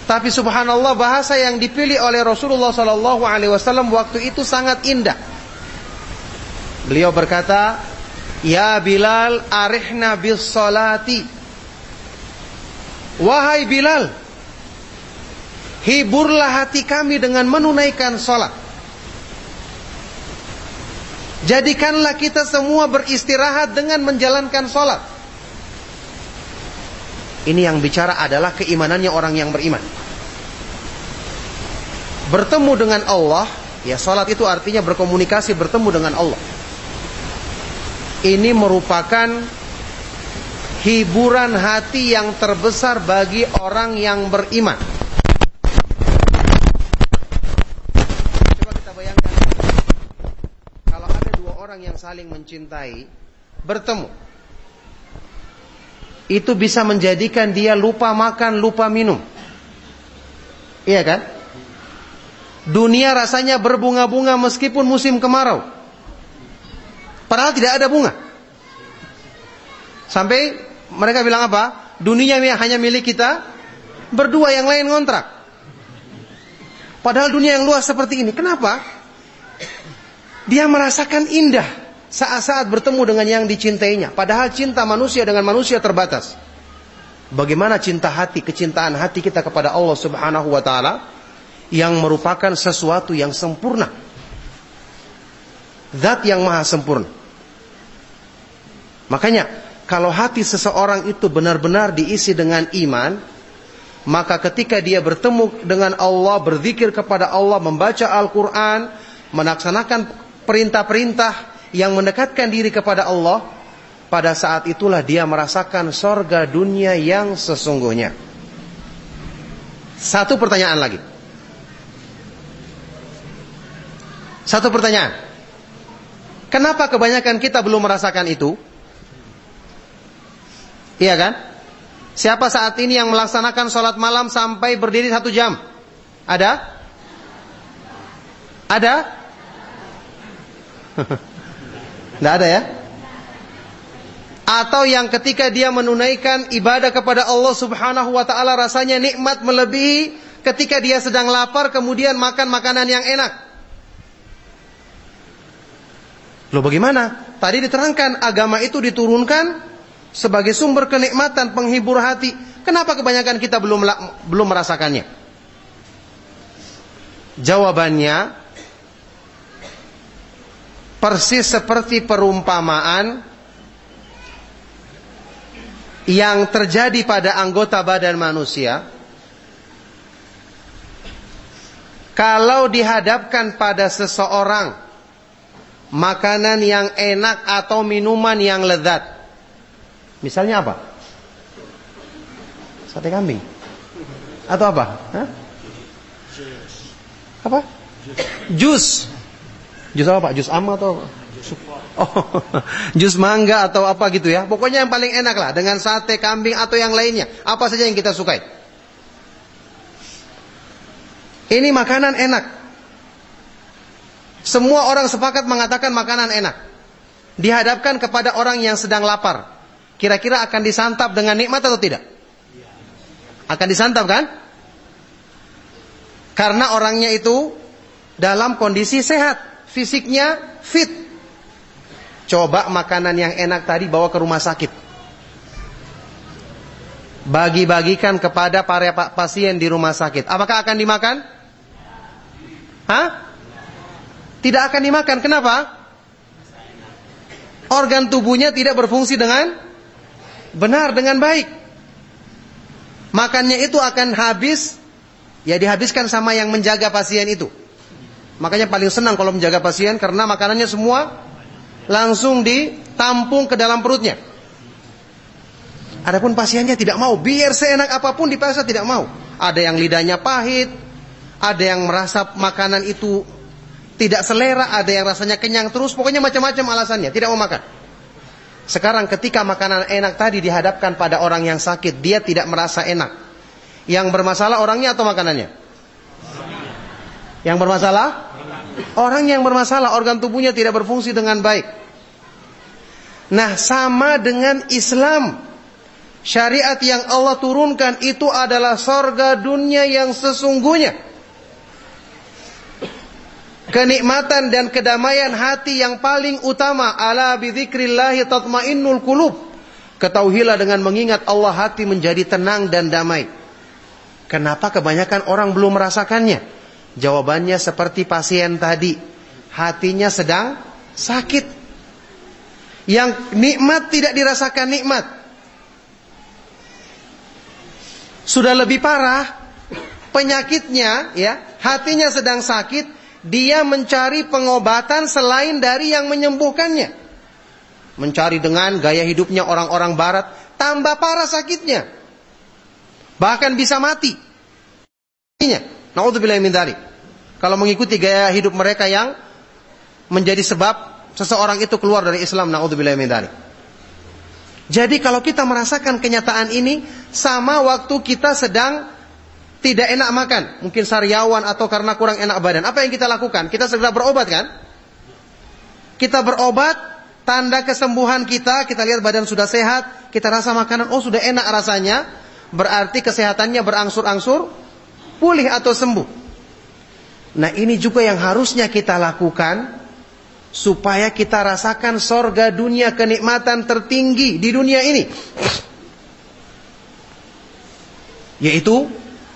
Tapi subhanallah bahasa yang dipilih oleh Rasulullah sallallahu alaihi wasallam waktu itu sangat indah. Beliau berkata, "Ya Bilal, arihna bis salati." Wahai Bilal, hiburlah hati kami dengan menunaikan salat. Jadikanlah kita semua beristirahat dengan menjalankan salat. Ini yang bicara adalah keimanannya orang yang beriman. Bertemu dengan Allah, ya salat itu artinya berkomunikasi bertemu dengan Allah. Ini merupakan hiburan hati yang terbesar bagi orang yang beriman. Coba kita bayangkan kalau ada dua orang yang saling mencintai bertemu itu bisa menjadikan dia lupa makan, lupa minum. Iya kan? Dunia rasanya berbunga-bunga meskipun musim kemarau. Padahal tidak ada bunga. Sampai mereka bilang apa? Dunia hanya milik kita berdua yang lain ngontrak. Padahal dunia yang luas seperti ini. Kenapa? Dia merasakan indah saat-saat bertemu dengan yang dicintainya. Padahal cinta manusia dengan manusia terbatas. Bagaimana cinta hati, kecintaan hati kita kepada Allah Subhanahu wa taala yang merupakan sesuatu yang sempurna. Zat yang maha sempurna. Makanya kalau hati seseorang itu benar-benar diisi dengan iman, maka ketika dia bertemu dengan Allah, berzikir kepada Allah, membaca Al-Qur'an, melaksanakan perintah-perintah yang mendekatkan diri kepada Allah, pada saat itulah dia merasakan sorga dunia yang sesungguhnya. Satu pertanyaan lagi. Satu pertanyaan. Kenapa kebanyakan kita belum merasakan itu? Iya kan? Siapa saat ini yang melaksanakan sholat malam sampai berdiri satu jam? Ada? Ada? Tidak ada ya? Atau yang ketika dia menunaikan ibadah kepada Allah subhanahu wa ta'ala rasanya nikmat melebihi ketika dia sedang lapar kemudian makan makanan yang enak. Loh bagaimana? Tadi diterangkan agama itu diturunkan sebagai sumber kenikmatan penghibur hati. Kenapa kebanyakan kita belum belum merasakannya? Jawabannya persis seperti perumpamaan yang terjadi pada anggota badan manusia kalau dihadapkan pada seseorang makanan yang enak atau minuman yang lezat misalnya apa? Sate kambing. Atau apa? Hah? apa? Jus Jus apa Pak? Jus ama atau? Oh, jus mangga atau apa gitu ya. Pokoknya yang paling enak lah dengan sate kambing atau yang lainnya. Apa saja yang kita sukai. Ini makanan enak. Semua orang sepakat mengatakan makanan enak. Dihadapkan kepada orang yang sedang lapar. Kira-kira akan disantap dengan nikmat atau tidak? Akan disantap kan? Karena orangnya itu dalam kondisi sehat, fisiknya fit. Coba makanan yang enak tadi bawa ke rumah sakit. Bagi-bagikan kepada para pasien di rumah sakit. Apakah akan dimakan? Hah? Tidak akan dimakan. Kenapa? Organ tubuhnya tidak berfungsi dengan benar, dengan baik. Makannya itu akan habis, ya dihabiskan sama yang menjaga pasien itu. Makanya paling senang kalau menjaga pasien karena makanannya semua langsung ditampung ke dalam perutnya. Adapun pasiennya tidak mau, biar seenak apa pun dipaksa tidak mau. Ada yang lidahnya pahit, ada yang merasa makanan itu tidak selera, ada yang rasanya kenyang terus, pokoknya macam-macam alasannya, tidak mau makan. Sekarang ketika makanan enak tadi dihadapkan pada orang yang sakit, dia tidak merasa enak. Yang bermasalah orangnya atau makanannya? Yang bermasalah? Orang yang bermasalah, organ tubuhnya tidak berfungsi dengan baik. Nah, sama dengan Islam. Syariat yang Allah turunkan itu adalah sorga dunia yang sesungguhnya. Kenikmatan dan kedamaian hati yang paling utama. Ala bidzikrillahi tatmainnul kulub. Ketahuilah dengan mengingat Allah hati menjadi tenang dan damai. Kenapa kebanyakan orang belum merasakannya? Jawabannya seperti pasien tadi. Hatinya sedang sakit. Yang nikmat tidak dirasakan nikmat. Sudah lebih parah penyakitnya ya, hatinya sedang sakit, dia mencari pengobatan selain dari yang menyembuhkannya. Mencari dengan gaya hidupnya orang-orang barat, tambah parah sakitnya. Bahkan bisa mati. Naudzubillah min dzalik. Kalau mengikuti gaya hidup mereka yang menjadi sebab seseorang itu keluar dari Islam, naudzubillah min dzalik. Jadi kalau kita merasakan kenyataan ini sama waktu kita sedang tidak enak makan, mungkin sariawan atau karena kurang enak badan. Apa yang kita lakukan? Kita segera berobat kan? Kita berobat, tanda kesembuhan kita, kita lihat badan sudah sehat, kita rasa makanan oh sudah enak rasanya, berarti kesehatannya berangsur-angsur pulih atau sembuh. Nah ini juga yang harusnya kita lakukan supaya kita rasakan sorga dunia kenikmatan tertinggi di dunia ini. Yaitu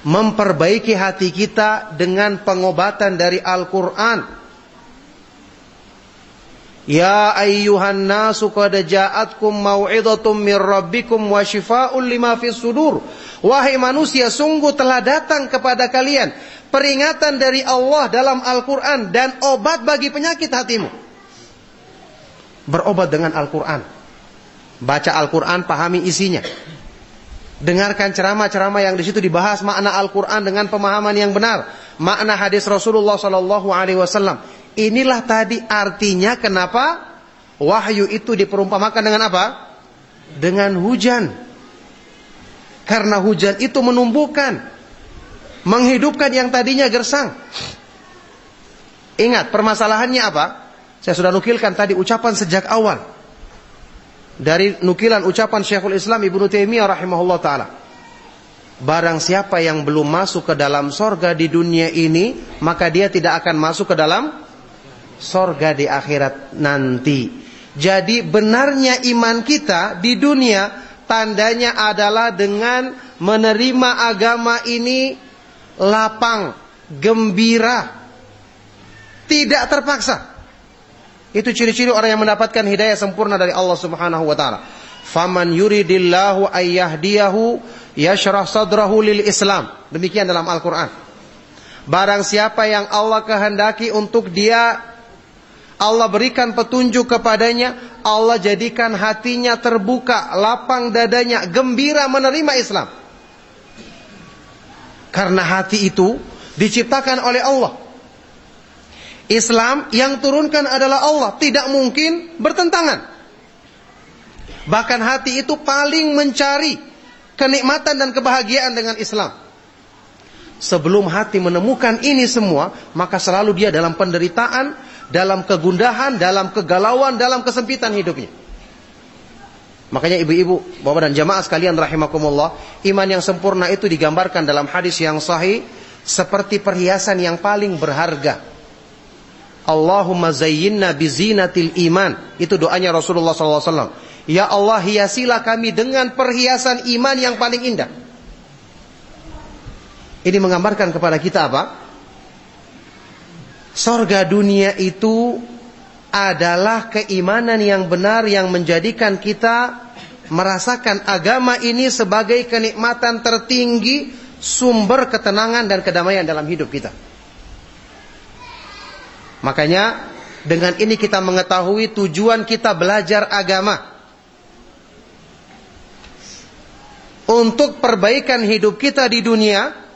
memperbaiki hati kita dengan pengobatan dari Al-Quran. Ya ayyuhan nasu qad ja'atkum mau'izatum min rabbikum wa shifaa'un lima fis sudur. Wahai manusia, sungguh telah datang kepada kalian peringatan dari Allah dalam Al-Qur'an dan obat bagi penyakit hatimu. Berobat dengan Al-Qur'an. Baca Al-Qur'an, pahami isinya. Dengarkan ceramah-ceramah yang di situ dibahas makna Al-Qur'an dengan pemahaman yang benar, makna hadis Rasulullah sallallahu alaihi wasallam. Inilah tadi artinya kenapa wahyu itu diperumpamakan dengan apa? Dengan hujan. Karena hujan itu menumbuhkan, menghidupkan yang tadinya gersang. Ingat, permasalahannya apa? Saya sudah nukilkan tadi ucapan sejak awal. Dari nukilan ucapan Syekhul Islam Ibnu Taimiyah rahimahullah taala. Barang siapa yang belum masuk ke dalam sorga di dunia ini, maka dia tidak akan masuk ke dalam sorga di akhirat nanti. Jadi benarnya iman kita di dunia tandanya adalah dengan menerima agama ini lapang, gembira, tidak terpaksa. Itu ciri-ciri orang yang mendapatkan hidayah sempurna dari Allah Subhanahu wa taala. Faman yuridillahu ayyahdiyahu yashrah sadrahu lil Islam. Demikian dalam Al-Qur'an. Barang siapa yang Allah kehendaki untuk dia Allah berikan petunjuk kepadanya, Allah jadikan hatinya terbuka, lapang dadanya, gembira menerima Islam. Karena hati itu diciptakan oleh Allah. Islam yang turunkan adalah Allah, tidak mungkin bertentangan. Bahkan hati itu paling mencari kenikmatan dan kebahagiaan dengan Islam. Sebelum hati menemukan ini semua, maka selalu dia dalam penderitaan, dalam kegundahan, dalam kegalauan, dalam kesempitan hidupnya. Makanya ibu-ibu, bapak dan jamaah sekalian rahimakumullah, iman yang sempurna itu digambarkan dalam hadis yang sahih seperti perhiasan yang paling berharga. Allahumma zayyinna bizinatil iman. Itu doanya Rasulullah SAW. Ya Allah hiasilah kami dengan perhiasan iman yang paling indah. Ini menggambarkan kepada kita apa? Sorga dunia itu adalah keimanan yang benar yang menjadikan kita merasakan agama ini sebagai kenikmatan tertinggi, sumber ketenangan dan kedamaian dalam hidup kita. Makanya dengan ini kita mengetahui tujuan kita belajar agama. Untuk perbaikan hidup kita di dunia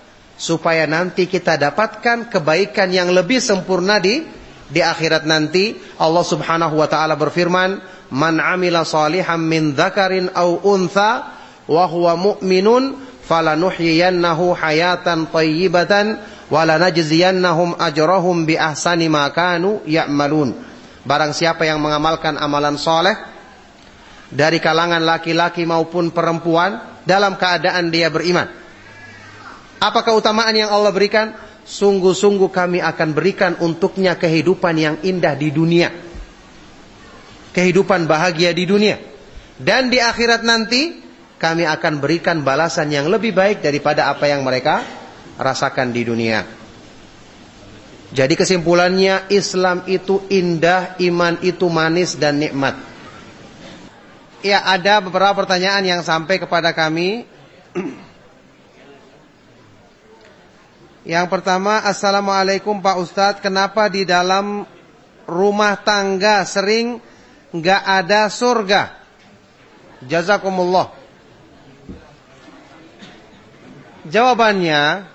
supaya nanti kita dapatkan kebaikan yang lebih sempurna di di akhirat nanti Allah Subhanahu wa taala berfirman, "Man 'amila salihan min dzakarin aw untha wa huwa mu'minun falanuhyiyannahu hayatan thayyibatan wa lanajziyannahum ajrahum bi ahsani ma kanu ya'malun." Barang siapa yang mengamalkan amalan soleh dari kalangan laki-laki maupun perempuan dalam keadaan dia beriman. Apa keutamaan yang Allah berikan? sungguh-sungguh kami akan berikan untuknya kehidupan yang indah di dunia. Kehidupan bahagia di dunia. Dan di akhirat nanti kami akan berikan balasan yang lebih baik daripada apa yang mereka rasakan di dunia. Jadi kesimpulannya Islam itu indah, iman itu manis dan nikmat. Ya ada beberapa pertanyaan yang sampai kepada kami Yang pertama, Assalamualaikum Pak Ustadz, kenapa di dalam rumah tangga sering nggak ada surga? Jazakumullah. Jawabannya,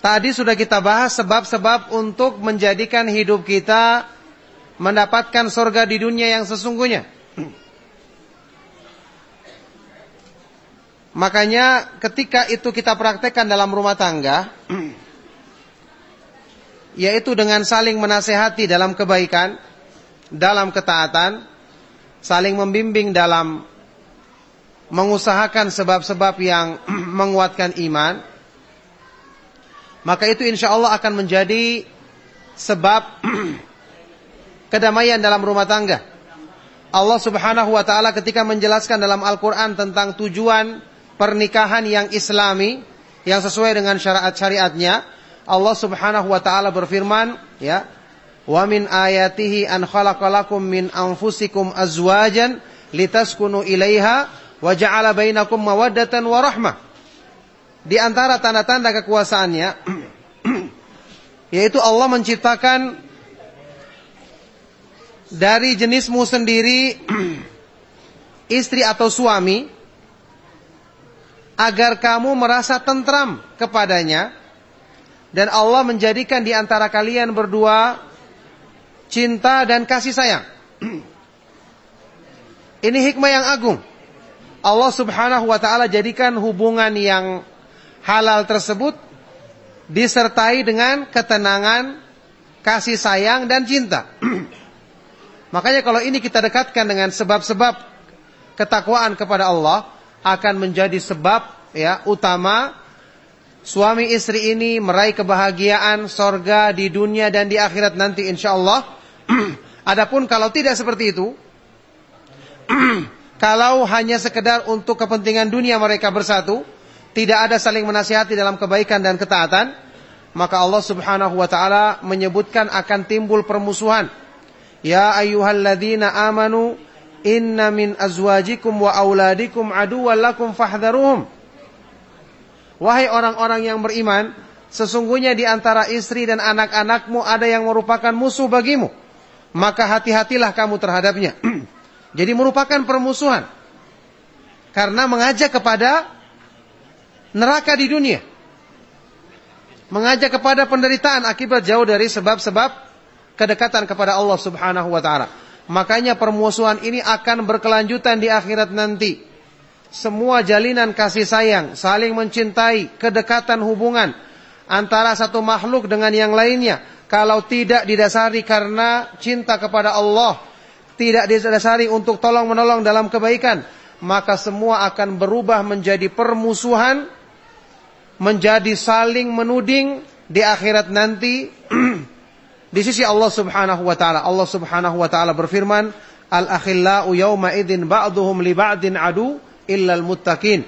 tadi sudah kita bahas sebab-sebab untuk menjadikan hidup kita mendapatkan surga di dunia yang sesungguhnya. Makanya ketika itu kita praktekkan dalam rumah tangga yaitu dengan saling menasehati dalam kebaikan, dalam ketaatan, saling membimbing dalam mengusahakan sebab-sebab yang menguatkan iman, maka itu insya Allah akan menjadi sebab kedamaian dalam rumah tangga. Allah Subhanahu wa taala ketika menjelaskan dalam Al-Qur'an tentang tujuan pernikahan yang islami yang sesuai dengan syariat-syariatnya Allah Subhanahu wa taala berfirman ya wa min ayatihi an khalaqalakum min anfusikum azwajan litaskunu ilaiha wa ja'ala bainakum mawaddatan wa rahmah. Di antara tanda-tanda kekuasaannya yaitu Allah menciptakan dari jenismu sendiri istri atau suami agar kamu merasa tentram kepadanya dan Allah menjadikan di antara kalian berdua cinta dan kasih sayang. Ini hikmah yang agung. Allah Subhanahu wa taala jadikan hubungan yang halal tersebut disertai dengan ketenangan, kasih sayang dan cinta. Makanya kalau ini kita dekatkan dengan sebab-sebab ketakwaan kepada Allah, akan menjadi sebab ya utama suami istri ini meraih kebahagiaan sorga di dunia dan di akhirat nanti insya Allah. Adapun kalau tidak seperti itu, kalau hanya sekedar untuk kepentingan dunia mereka bersatu, tidak ada saling menasihati dalam kebaikan dan ketaatan, maka Allah Subhanahu wa taala menyebutkan akan timbul permusuhan. Ya ayyuhalladzina amanu Inna min azwajikum wa auladikum aduwwan lakum fahdharuhum. Wahai orang-orang yang beriman, sesungguhnya di antara istri dan anak-anakmu ada yang merupakan musuh bagimu. Maka hati-hatilah kamu terhadapnya. Jadi merupakan permusuhan. Karena mengajak kepada neraka di dunia. Mengajak kepada penderitaan akibat jauh dari sebab-sebab kedekatan kepada Allah Subhanahu wa taala. Makanya permusuhan ini akan berkelanjutan di akhirat nanti. Semua jalinan kasih sayang, saling mencintai, kedekatan hubungan antara satu makhluk dengan yang lainnya kalau tidak didasari karena cinta kepada Allah, tidak didasari untuk tolong menolong dalam kebaikan, maka semua akan berubah menjadi permusuhan, menjadi saling menuding di akhirat nanti di sisi Allah Subhanahu wa taala. Allah Subhanahu wa taala berfirman, "Al-akhillau yawma idzin ba'dhum li ba'din adu illal muttaqin."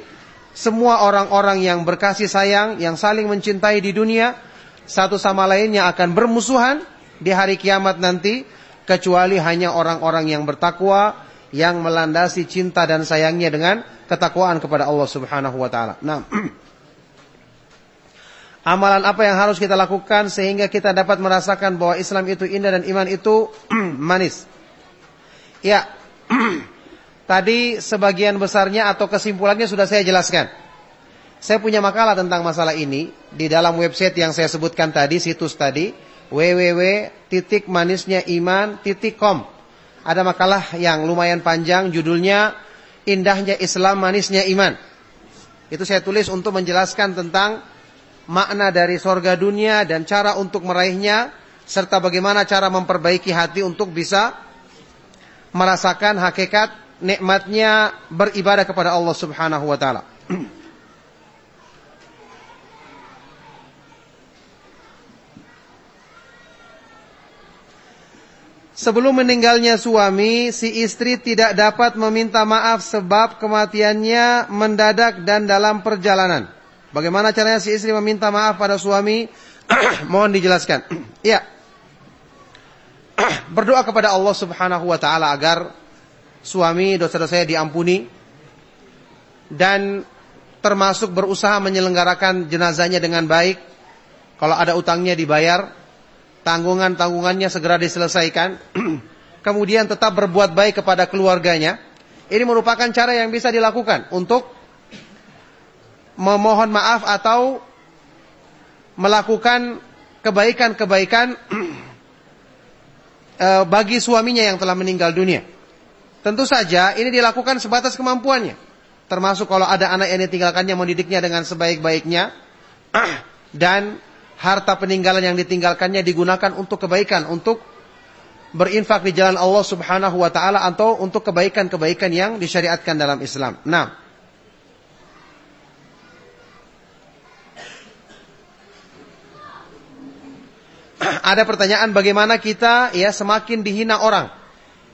Semua orang-orang yang berkasih sayang, yang saling mencintai di dunia, satu sama lainnya akan bermusuhan di hari kiamat nanti kecuali hanya orang-orang yang bertakwa yang melandasi cinta dan sayangnya dengan ketakwaan kepada Allah Subhanahu wa taala. Nah, amalan apa yang harus kita lakukan sehingga kita dapat merasakan bahwa Islam itu indah dan iman itu manis? Ya. Tadi sebagian besarnya atau kesimpulannya sudah saya jelaskan. Saya punya makalah tentang masalah ini di dalam website yang saya sebutkan tadi, situs tadi www.manisnyaiman.com. Ada makalah yang lumayan panjang judulnya Indahnya Islam Manisnya Iman. Itu saya tulis untuk menjelaskan tentang makna dari sorga dunia dan cara untuk meraihnya serta bagaimana cara memperbaiki hati untuk bisa merasakan hakikat nikmatnya beribadah kepada Allah Subhanahu wa taala. Sebelum meninggalnya suami, si istri tidak dapat meminta maaf sebab kematiannya mendadak dan dalam perjalanan. Bagaimana caranya si istri meminta maaf pada suami? Mohon dijelaskan. ya. Berdoa kepada Allah Subhanahu wa taala agar suami dosa-dosanya diampuni dan termasuk berusaha menyelenggarakan jenazahnya dengan baik. Kalau ada utangnya dibayar, tanggungan-tanggungannya segera diselesaikan, kemudian tetap berbuat baik kepada keluarganya, ini merupakan cara yang bisa dilakukan untuk memohon maaf atau melakukan kebaikan-kebaikan eh, bagi suaminya yang telah meninggal dunia. Tentu saja ini dilakukan sebatas kemampuannya. Termasuk kalau ada anak yang ditinggalkannya mendidiknya dengan sebaik-baiknya dan harta peninggalan yang ditinggalkannya digunakan untuk kebaikan, untuk berinfak di jalan Allah Subhanahu wa taala atau untuk kebaikan-kebaikan yang disyariatkan dalam Islam. Nah, ada pertanyaan bagaimana kita ya semakin dihina orang.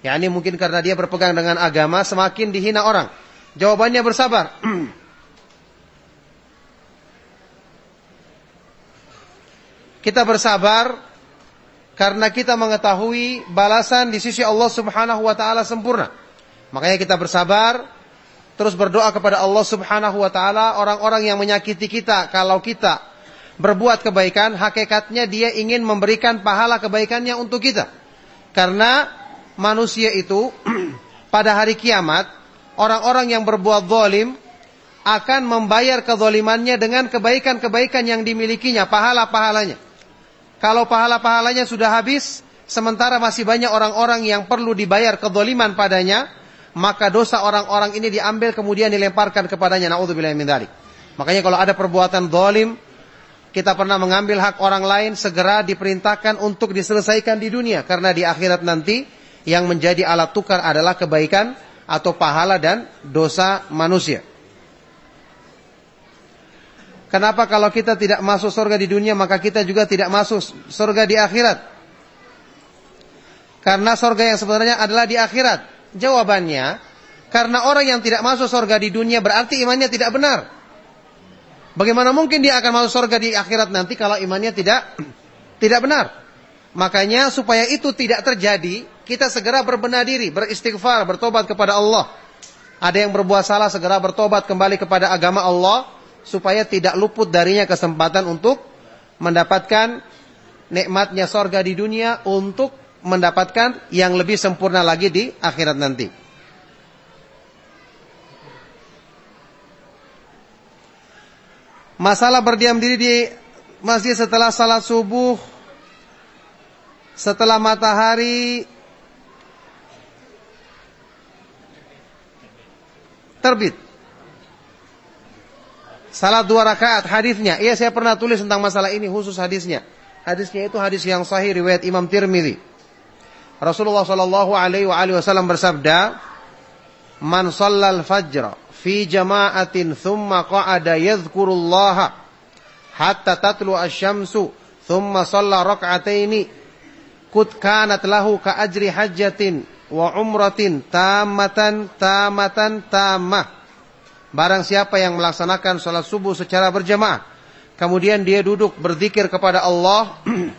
Ya ini mungkin karena dia berpegang dengan agama semakin dihina orang. Jawabannya bersabar. Kita bersabar karena kita mengetahui balasan di sisi Allah Subhanahu wa taala sempurna. Makanya kita bersabar terus berdoa kepada Allah Subhanahu wa taala orang-orang yang menyakiti kita kalau kita berbuat kebaikan hakikatnya dia ingin memberikan pahala kebaikannya untuk kita. Karena manusia itu pada hari kiamat orang-orang yang berbuat zalim akan membayar kezalimannya dengan kebaikan-kebaikan yang dimilikinya, pahala-pahalanya. Kalau pahala-pahalanya sudah habis, sementara masih banyak orang-orang yang perlu dibayar kedoliman padanya, maka dosa orang-orang ini diambil kemudian dilemparkan kepadanya. Makanya kalau ada perbuatan dolim, kita pernah mengambil hak orang lain, segera diperintahkan untuk diselesaikan di dunia. Karena di akhirat nanti, yang menjadi alat tukar adalah kebaikan atau pahala dan dosa manusia. Kenapa kalau kita tidak masuk surga di dunia maka kita juga tidak masuk surga di akhirat? Karena surga yang sebenarnya adalah di akhirat. Jawabannya, karena orang yang tidak masuk surga di dunia berarti imannya tidak benar. Bagaimana mungkin dia akan masuk surga di akhirat nanti kalau imannya tidak tidak benar? Makanya supaya itu tidak terjadi, kita segera berbenah diri, beristighfar, bertobat kepada Allah. Ada yang berbuat salah segera bertobat kembali kepada agama Allah supaya tidak luput darinya kesempatan untuk mendapatkan nikmatnya sorga di dunia untuk mendapatkan yang lebih sempurna lagi di akhirat nanti. Masalah berdiam diri di masjid setelah salat subuh setelah matahari terbit. Salat dua rakaat hadisnya. Iya saya pernah tulis tentang masalah ini khusus hadisnya. Hadisnya itu hadis yang sahih riwayat Imam Tirmidzi. Rasulullah sallallahu alaihi wasallam bersabda, "Man shallal fajr fi jama'atin thumma qa'ada yadhkurullaha hatta tatlu asy-syamsu thumma shalla rak'ataini kut kanat lahu ka ajri hajjatin wa umratin tamatan tamatan tamah. Barang siapa yang melaksanakan sholat subuh secara berjamaah, kemudian dia duduk berzikir kepada Allah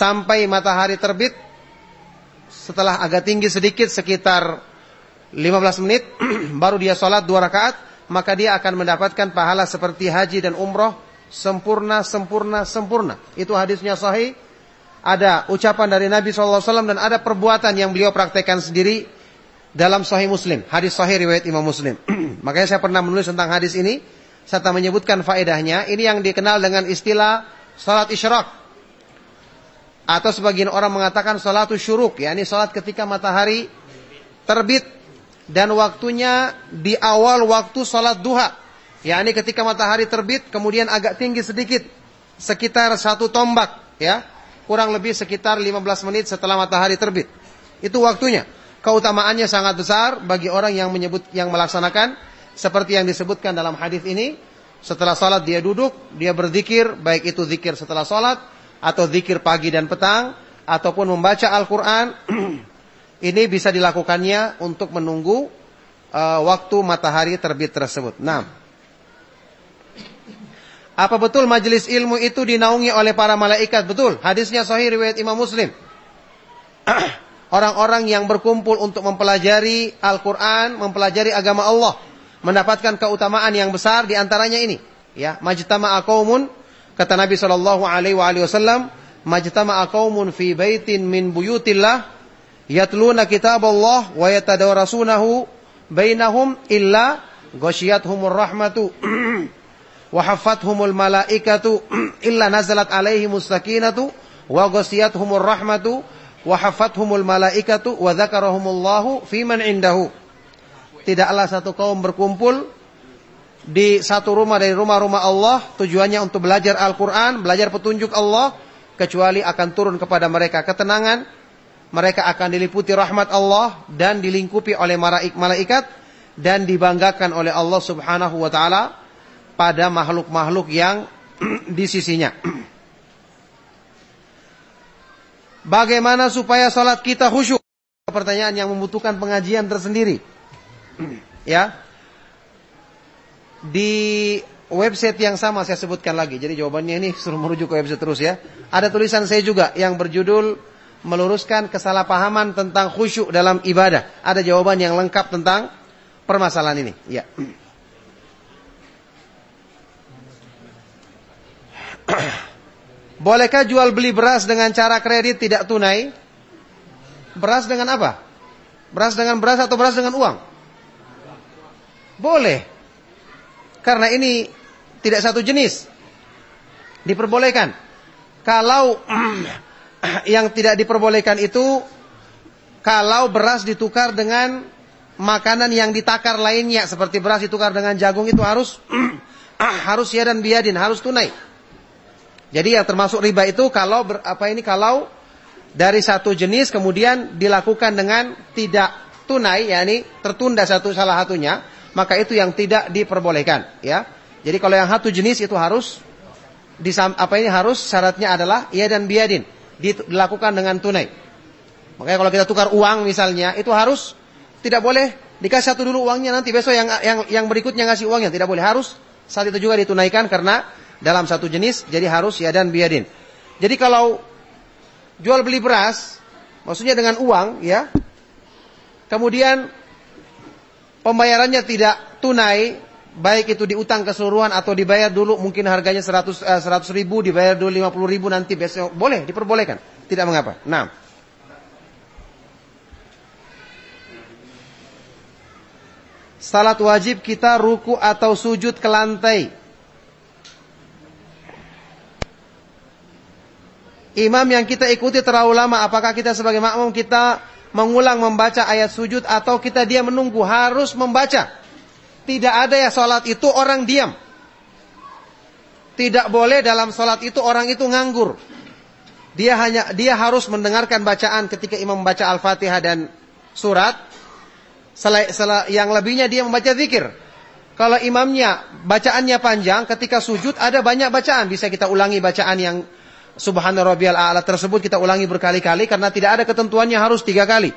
sampai matahari terbit, setelah agak tinggi sedikit sekitar 15 menit, baru dia sholat dua rakaat, maka dia akan mendapatkan pahala seperti haji dan umroh sempurna, sempurna, sempurna. Itu hadisnya sahih ada ucapan dari Nabi SAW dan ada perbuatan yang beliau praktekkan sendiri dalam Sahih Muslim, hadis Sahih riwayat Imam Muslim. Makanya saya pernah menulis tentang hadis ini serta menyebutkan faedahnya. Ini yang dikenal dengan istilah salat isyraq. Atau sebagian orang mengatakan salatu syuruk, yakni salat ketika matahari terbit dan waktunya di awal waktu salat duha. yakni ketika matahari terbit kemudian agak tinggi sedikit sekitar satu tombak ya kurang lebih sekitar 15 menit setelah matahari terbit. Itu waktunya. Keutamaannya sangat besar bagi orang yang menyebut yang melaksanakan seperti yang disebutkan dalam hadis ini. Setelah salat dia duduk, dia berzikir, baik itu zikir setelah salat atau zikir pagi dan petang ataupun membaca Al-Qur'an. ini bisa dilakukannya untuk menunggu uh, waktu matahari terbit tersebut. Nah, apa betul majelis ilmu itu dinaungi oleh para malaikat? Betul. Hadisnya sahih riwayat Imam Muslim. Orang-orang yang berkumpul untuk mempelajari Al-Quran, mempelajari agama Allah. Mendapatkan keutamaan yang besar di antaranya ini. Ya, majtama'a qaumun kata Nabi wasallam, majtama'a qaumun fi baitin min buyutillah yatluna kitab Allah wa yatadarasunahu bainahum illa ghasyiyatuhumur rahmatu wa malaikatu illa nazalat alaihimus sakinatu wa ghasiyatuhumur rahmatu wa malaikatu wa dzakarahumullahu fiman indahu. Tidaklah satu kaum berkumpul di satu rumah dari rumah-rumah Allah tujuannya untuk belajar Al-Qur'an, belajar petunjuk Allah kecuali akan turun kepada mereka ketenangan, mereka akan diliputi rahmat Allah dan dilingkupi oleh malaikat dan dibanggakan oleh Allah Subhanahu wa taala pada makhluk-makhluk yang di sisinya. Bagaimana supaya sholat kita khusyuk? Pertanyaan yang membutuhkan pengajian tersendiri. ya. Di website yang sama saya sebutkan lagi. Jadi jawabannya ini suruh merujuk ke website terus ya. Ada tulisan saya juga yang berjudul meluruskan kesalahpahaman tentang khusyuk dalam ibadah. Ada jawaban yang lengkap tentang permasalahan ini. Ya. Bolehkah jual beli beras dengan cara kredit tidak tunai? Beras dengan apa? Beras dengan beras atau beras dengan uang? Boleh. Karena ini tidak satu jenis. Diperbolehkan. Kalau yang tidak diperbolehkan itu kalau beras ditukar dengan makanan yang ditakar lainnya seperti beras ditukar dengan jagung itu harus harus ya dan biadin, harus tunai. Jadi yang termasuk riba itu kalau ber, apa ini kalau dari satu jenis kemudian dilakukan dengan tidak tunai yakni tertunda satu salah satunya, maka itu yang tidak diperbolehkan, ya. Jadi kalau yang satu jenis itu harus disam, apa ini harus syaratnya adalah iya dan biadin dilakukan dengan tunai. Makanya kalau kita tukar uang misalnya itu harus tidak boleh dikasih satu dulu uangnya nanti besok yang yang yang berikutnya ngasih uangnya tidak boleh harus saat itu juga ditunaikan karena dalam satu jenis jadi harus ya dan biadin. Jadi kalau jual beli beras maksudnya dengan uang ya. Kemudian pembayarannya tidak tunai baik itu diutang keseluruhan atau dibayar dulu mungkin harganya 100 eh, 100 ribu dibayar dulu 50 ribu nanti besok boleh diperbolehkan tidak mengapa. Nah. Salat wajib kita ruku atau sujud ke lantai imam yang kita ikuti terlalu lama, apakah kita sebagai makmum kita mengulang membaca ayat sujud atau kita dia menunggu harus membaca. Tidak ada ya sholat itu orang diam. Tidak boleh dalam sholat itu orang itu nganggur. Dia hanya dia harus mendengarkan bacaan ketika imam membaca Al-Fatihah dan surat. Selai, selai, yang lebihnya dia membaca zikir. Kalau imamnya bacaannya panjang, ketika sujud ada banyak bacaan. Bisa kita ulangi bacaan yang Subhana rabbiyal a'la tersebut kita ulangi berkali-kali karena tidak ada ketentuannya harus tiga kali.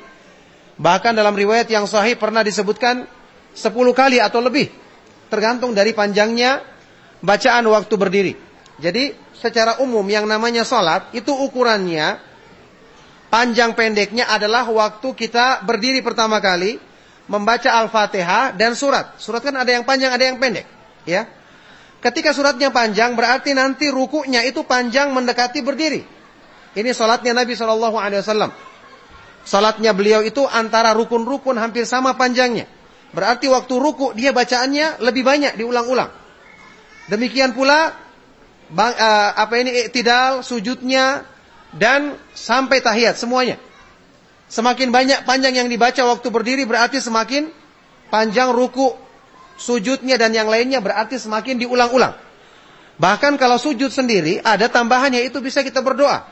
Bahkan dalam riwayat yang sahih pernah disebutkan sepuluh kali atau lebih. Tergantung dari panjangnya bacaan waktu berdiri. Jadi secara umum yang namanya sholat itu ukurannya panjang pendeknya adalah waktu kita berdiri pertama kali membaca Al-Fatihah dan surat. Surat kan ada yang panjang, ada yang pendek, ya. Ketika suratnya panjang berarti nanti rukunya itu panjang mendekati berdiri. Ini solatnya Nabi Shallallahu Alaihi Wasallam. Salatnya beliau itu antara rukun-rukun hampir sama panjangnya. Berarti waktu ruku dia bacaannya lebih banyak diulang-ulang. Demikian pula bang, uh, apa ini iktidal, sujudnya dan sampai tahiyat semuanya. Semakin banyak panjang yang dibaca waktu berdiri berarti semakin panjang ruku sujudnya dan yang lainnya berarti semakin diulang-ulang. Bahkan kalau sujud sendiri ada tambahannya itu bisa kita berdoa.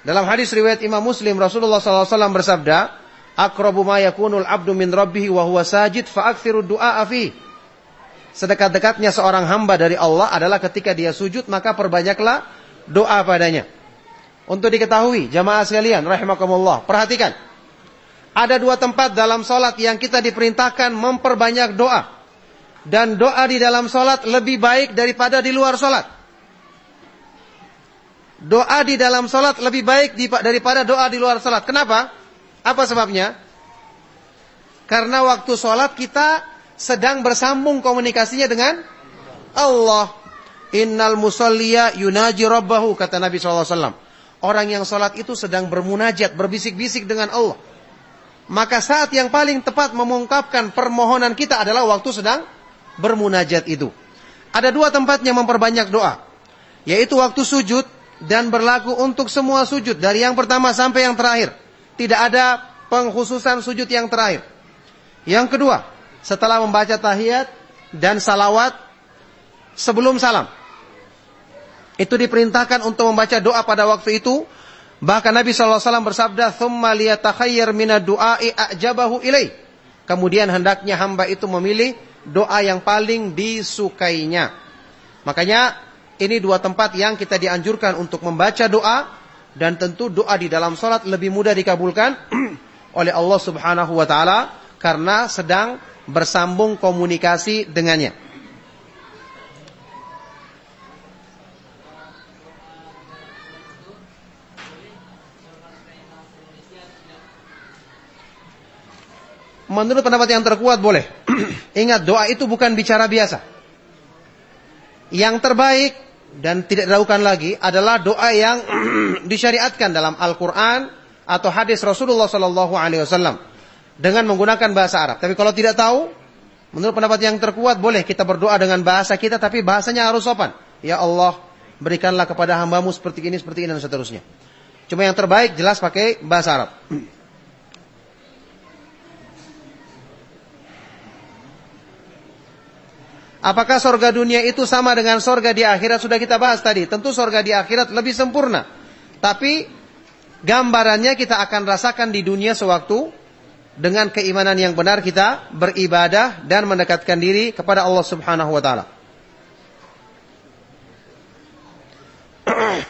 Dalam hadis riwayat Imam Muslim Rasulullah SAW bersabda, "Akrabu ma yakunul abdu min rabbih wa huwa sajid fa du'a fi." Sedekat-dekatnya seorang hamba dari Allah adalah ketika dia sujud maka perbanyaklah doa padanya. Untuk diketahui jamaah sekalian rahimakumullah, perhatikan. Ada dua tempat dalam solat yang kita diperintahkan memperbanyak doa. Dan doa di dalam solat lebih baik daripada di luar solat. Doa di dalam solat lebih baik daripada doa di luar solat. Kenapa? Apa sebabnya? Karena waktu solat kita sedang bersambung komunikasinya dengan Allah. Innal musalliya yunaji rabbahu, kata Nabi SAW. Orang yang solat itu sedang bermunajat, berbisik-bisik dengan Allah. Maka saat yang paling tepat mengungkapkan permohonan kita adalah waktu sedang bermunajat itu. Ada dua tempatnya memperbanyak doa. Yaitu waktu sujud dan berlaku untuk semua sujud. Dari yang pertama sampai yang terakhir. Tidak ada pengkhususan sujud yang terakhir. Yang kedua, setelah membaca tahiyat dan salawat sebelum salam. Itu diperintahkan untuk membaca doa pada waktu itu Bahkan Nabi SAW bersabda, "Thumma liyatakhayyar minad du'a'i a'jabahu ilai." Kemudian hendaknya hamba itu memilih doa yang paling disukainya. Makanya ini dua tempat yang kita dianjurkan untuk membaca doa dan tentu doa di dalam salat lebih mudah dikabulkan oleh Allah Subhanahu wa taala karena sedang bersambung komunikasi dengannya. Menurut pendapat yang terkuat boleh. Ingat doa itu bukan bicara biasa. Yang terbaik dan tidak dilakukan lagi adalah doa yang disyariatkan dalam Al-Quran atau hadis Rasulullah Sallallahu Alaihi Wasallam dengan menggunakan bahasa Arab. Tapi kalau tidak tahu, menurut pendapat yang terkuat boleh kita berdoa dengan bahasa kita, tapi bahasanya harus sopan. Ya Allah, berikanlah kepada hambamu seperti ini, seperti ini dan seterusnya. Cuma yang terbaik jelas pakai bahasa Arab. Apakah sorga dunia itu sama dengan sorga di akhirat? Sudah kita bahas tadi. Tentu sorga di akhirat lebih sempurna. Tapi gambarannya kita akan rasakan di dunia sewaktu dengan keimanan yang benar kita beribadah dan mendekatkan diri kepada Allah Subhanahu wa taala.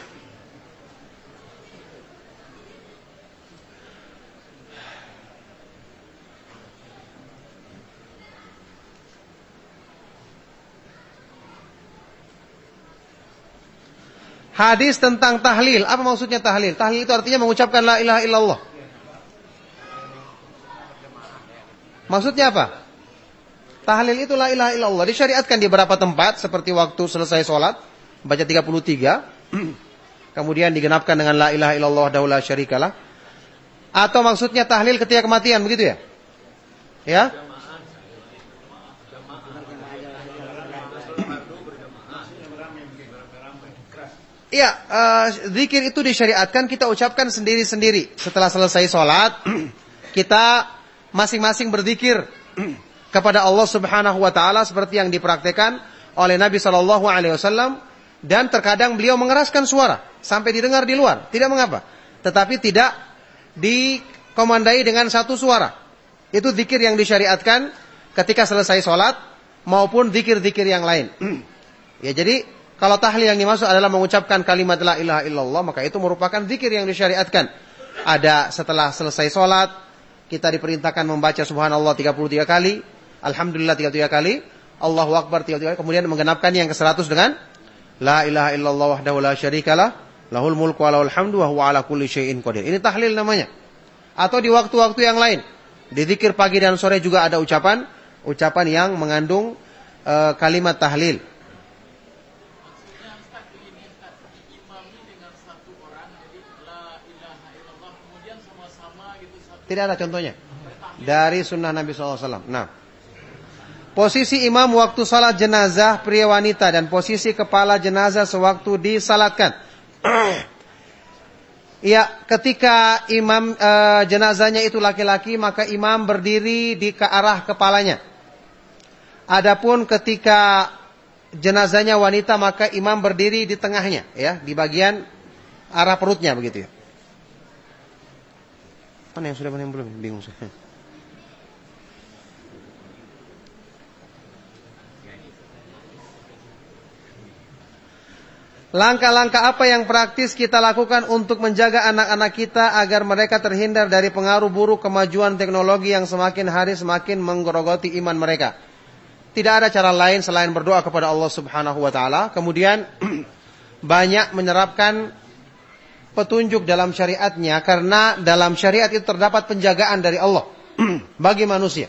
Hadis tentang tahlil. Apa maksudnya tahlil? Tahlil itu artinya mengucapkan la ilaha illallah. Maksudnya apa? Tahlil itu la ilaha illallah. Disyariatkan di beberapa tempat seperti waktu selesai sholat. Baca 33. Kemudian digenapkan dengan la ilaha illallah daulah syarikalah. Atau maksudnya tahlil ketika kematian. Begitu ya? Ya? Iya, uh, zikir itu disyariatkan kita ucapkan sendiri-sendiri. Setelah selesai sholat, kita masing-masing berzikir kepada Allah Subhanahu wa taala seperti yang dipraktekkan oleh Nabi Shallallahu alaihi wasallam dan terkadang beliau mengeraskan suara sampai didengar di luar, tidak mengapa. Tetapi tidak dikomandai dengan satu suara. Itu zikir yang disyariatkan ketika selesai sholat maupun zikir-zikir yang lain. ya jadi kalau tahlil yang dimaksud adalah mengucapkan kalimat la ilaha illallah maka itu merupakan zikir yang disyariatkan. Ada setelah selesai sholat kita diperintahkan membaca subhanallah 33 kali, alhamdulillah 33 kali, Allahu akbar 33 kali, kemudian menggenapkan yang ke-100 dengan la ilaha illallah wahdahu la syarikalah, lahul mulku wa lahul hamdu wa huwa ala kulli syai'in qadir. Ini tahlil namanya. Atau di waktu-waktu yang lain. Di zikir pagi dan sore juga ada ucapan ucapan yang mengandung uh, kalimat tahlil. Tidak ada contohnya. Dari sunnah Nabi SAW. Nah. Posisi imam waktu salat jenazah pria wanita dan posisi kepala jenazah sewaktu disalatkan. Ya, ketika imam e, jenazahnya itu laki-laki, maka imam berdiri di ke arah kepalanya. Adapun ketika jenazahnya wanita, maka imam berdiri di tengahnya, ya, di bagian arah perutnya begitu ya. Mana yang sudah mana yang belum? Bingung saya. Langkah-langkah apa yang praktis kita lakukan untuk menjaga anak-anak kita agar mereka terhindar dari pengaruh buruk kemajuan teknologi yang semakin hari semakin menggerogoti iman mereka. Tidak ada cara lain selain berdoa kepada Allah Subhanahu wa taala. Kemudian banyak menyerapkan petunjuk dalam syariatnya karena dalam syariat itu terdapat penjagaan dari Allah bagi manusia.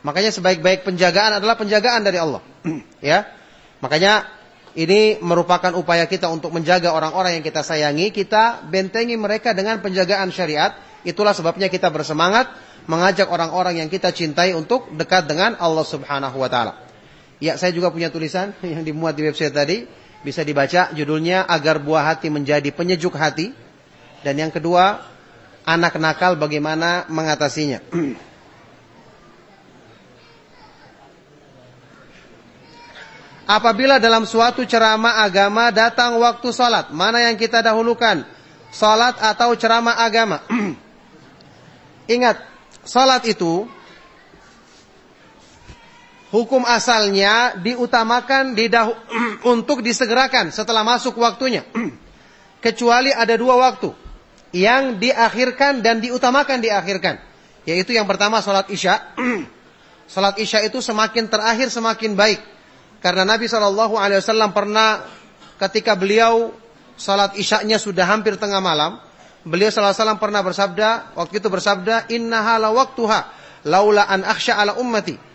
Makanya sebaik-baik penjagaan adalah penjagaan dari Allah. ya. Makanya ini merupakan upaya kita untuk menjaga orang-orang yang kita sayangi, kita bentengi mereka dengan penjagaan syariat. Itulah sebabnya kita bersemangat mengajak orang-orang yang kita cintai untuk dekat dengan Allah Subhanahu wa taala. Ya, saya juga punya tulisan yang dimuat di website tadi bisa dibaca judulnya agar buah hati menjadi penyejuk hati. Dan yang kedua, anak nakal bagaimana mengatasinya. Apabila dalam suatu ceramah agama datang waktu salat, mana yang kita dahulukan? Salat atau ceramah agama? Ingat, salat itu hukum asalnya diutamakan didahu, untuk disegerakan setelah masuk waktunya. Kecuali ada dua waktu yang diakhirkan dan diutamakan diakhirkan. Yaitu yang pertama salat Isya. salat Isya itu semakin terakhir semakin baik. Karena Nabi wasallam pernah ketika beliau salat Isya-nya sudah hampir tengah malam, beliau wasallam pernah bersabda, waktu itu bersabda, "Innaha la waktuha laula an akhsha ala ummati."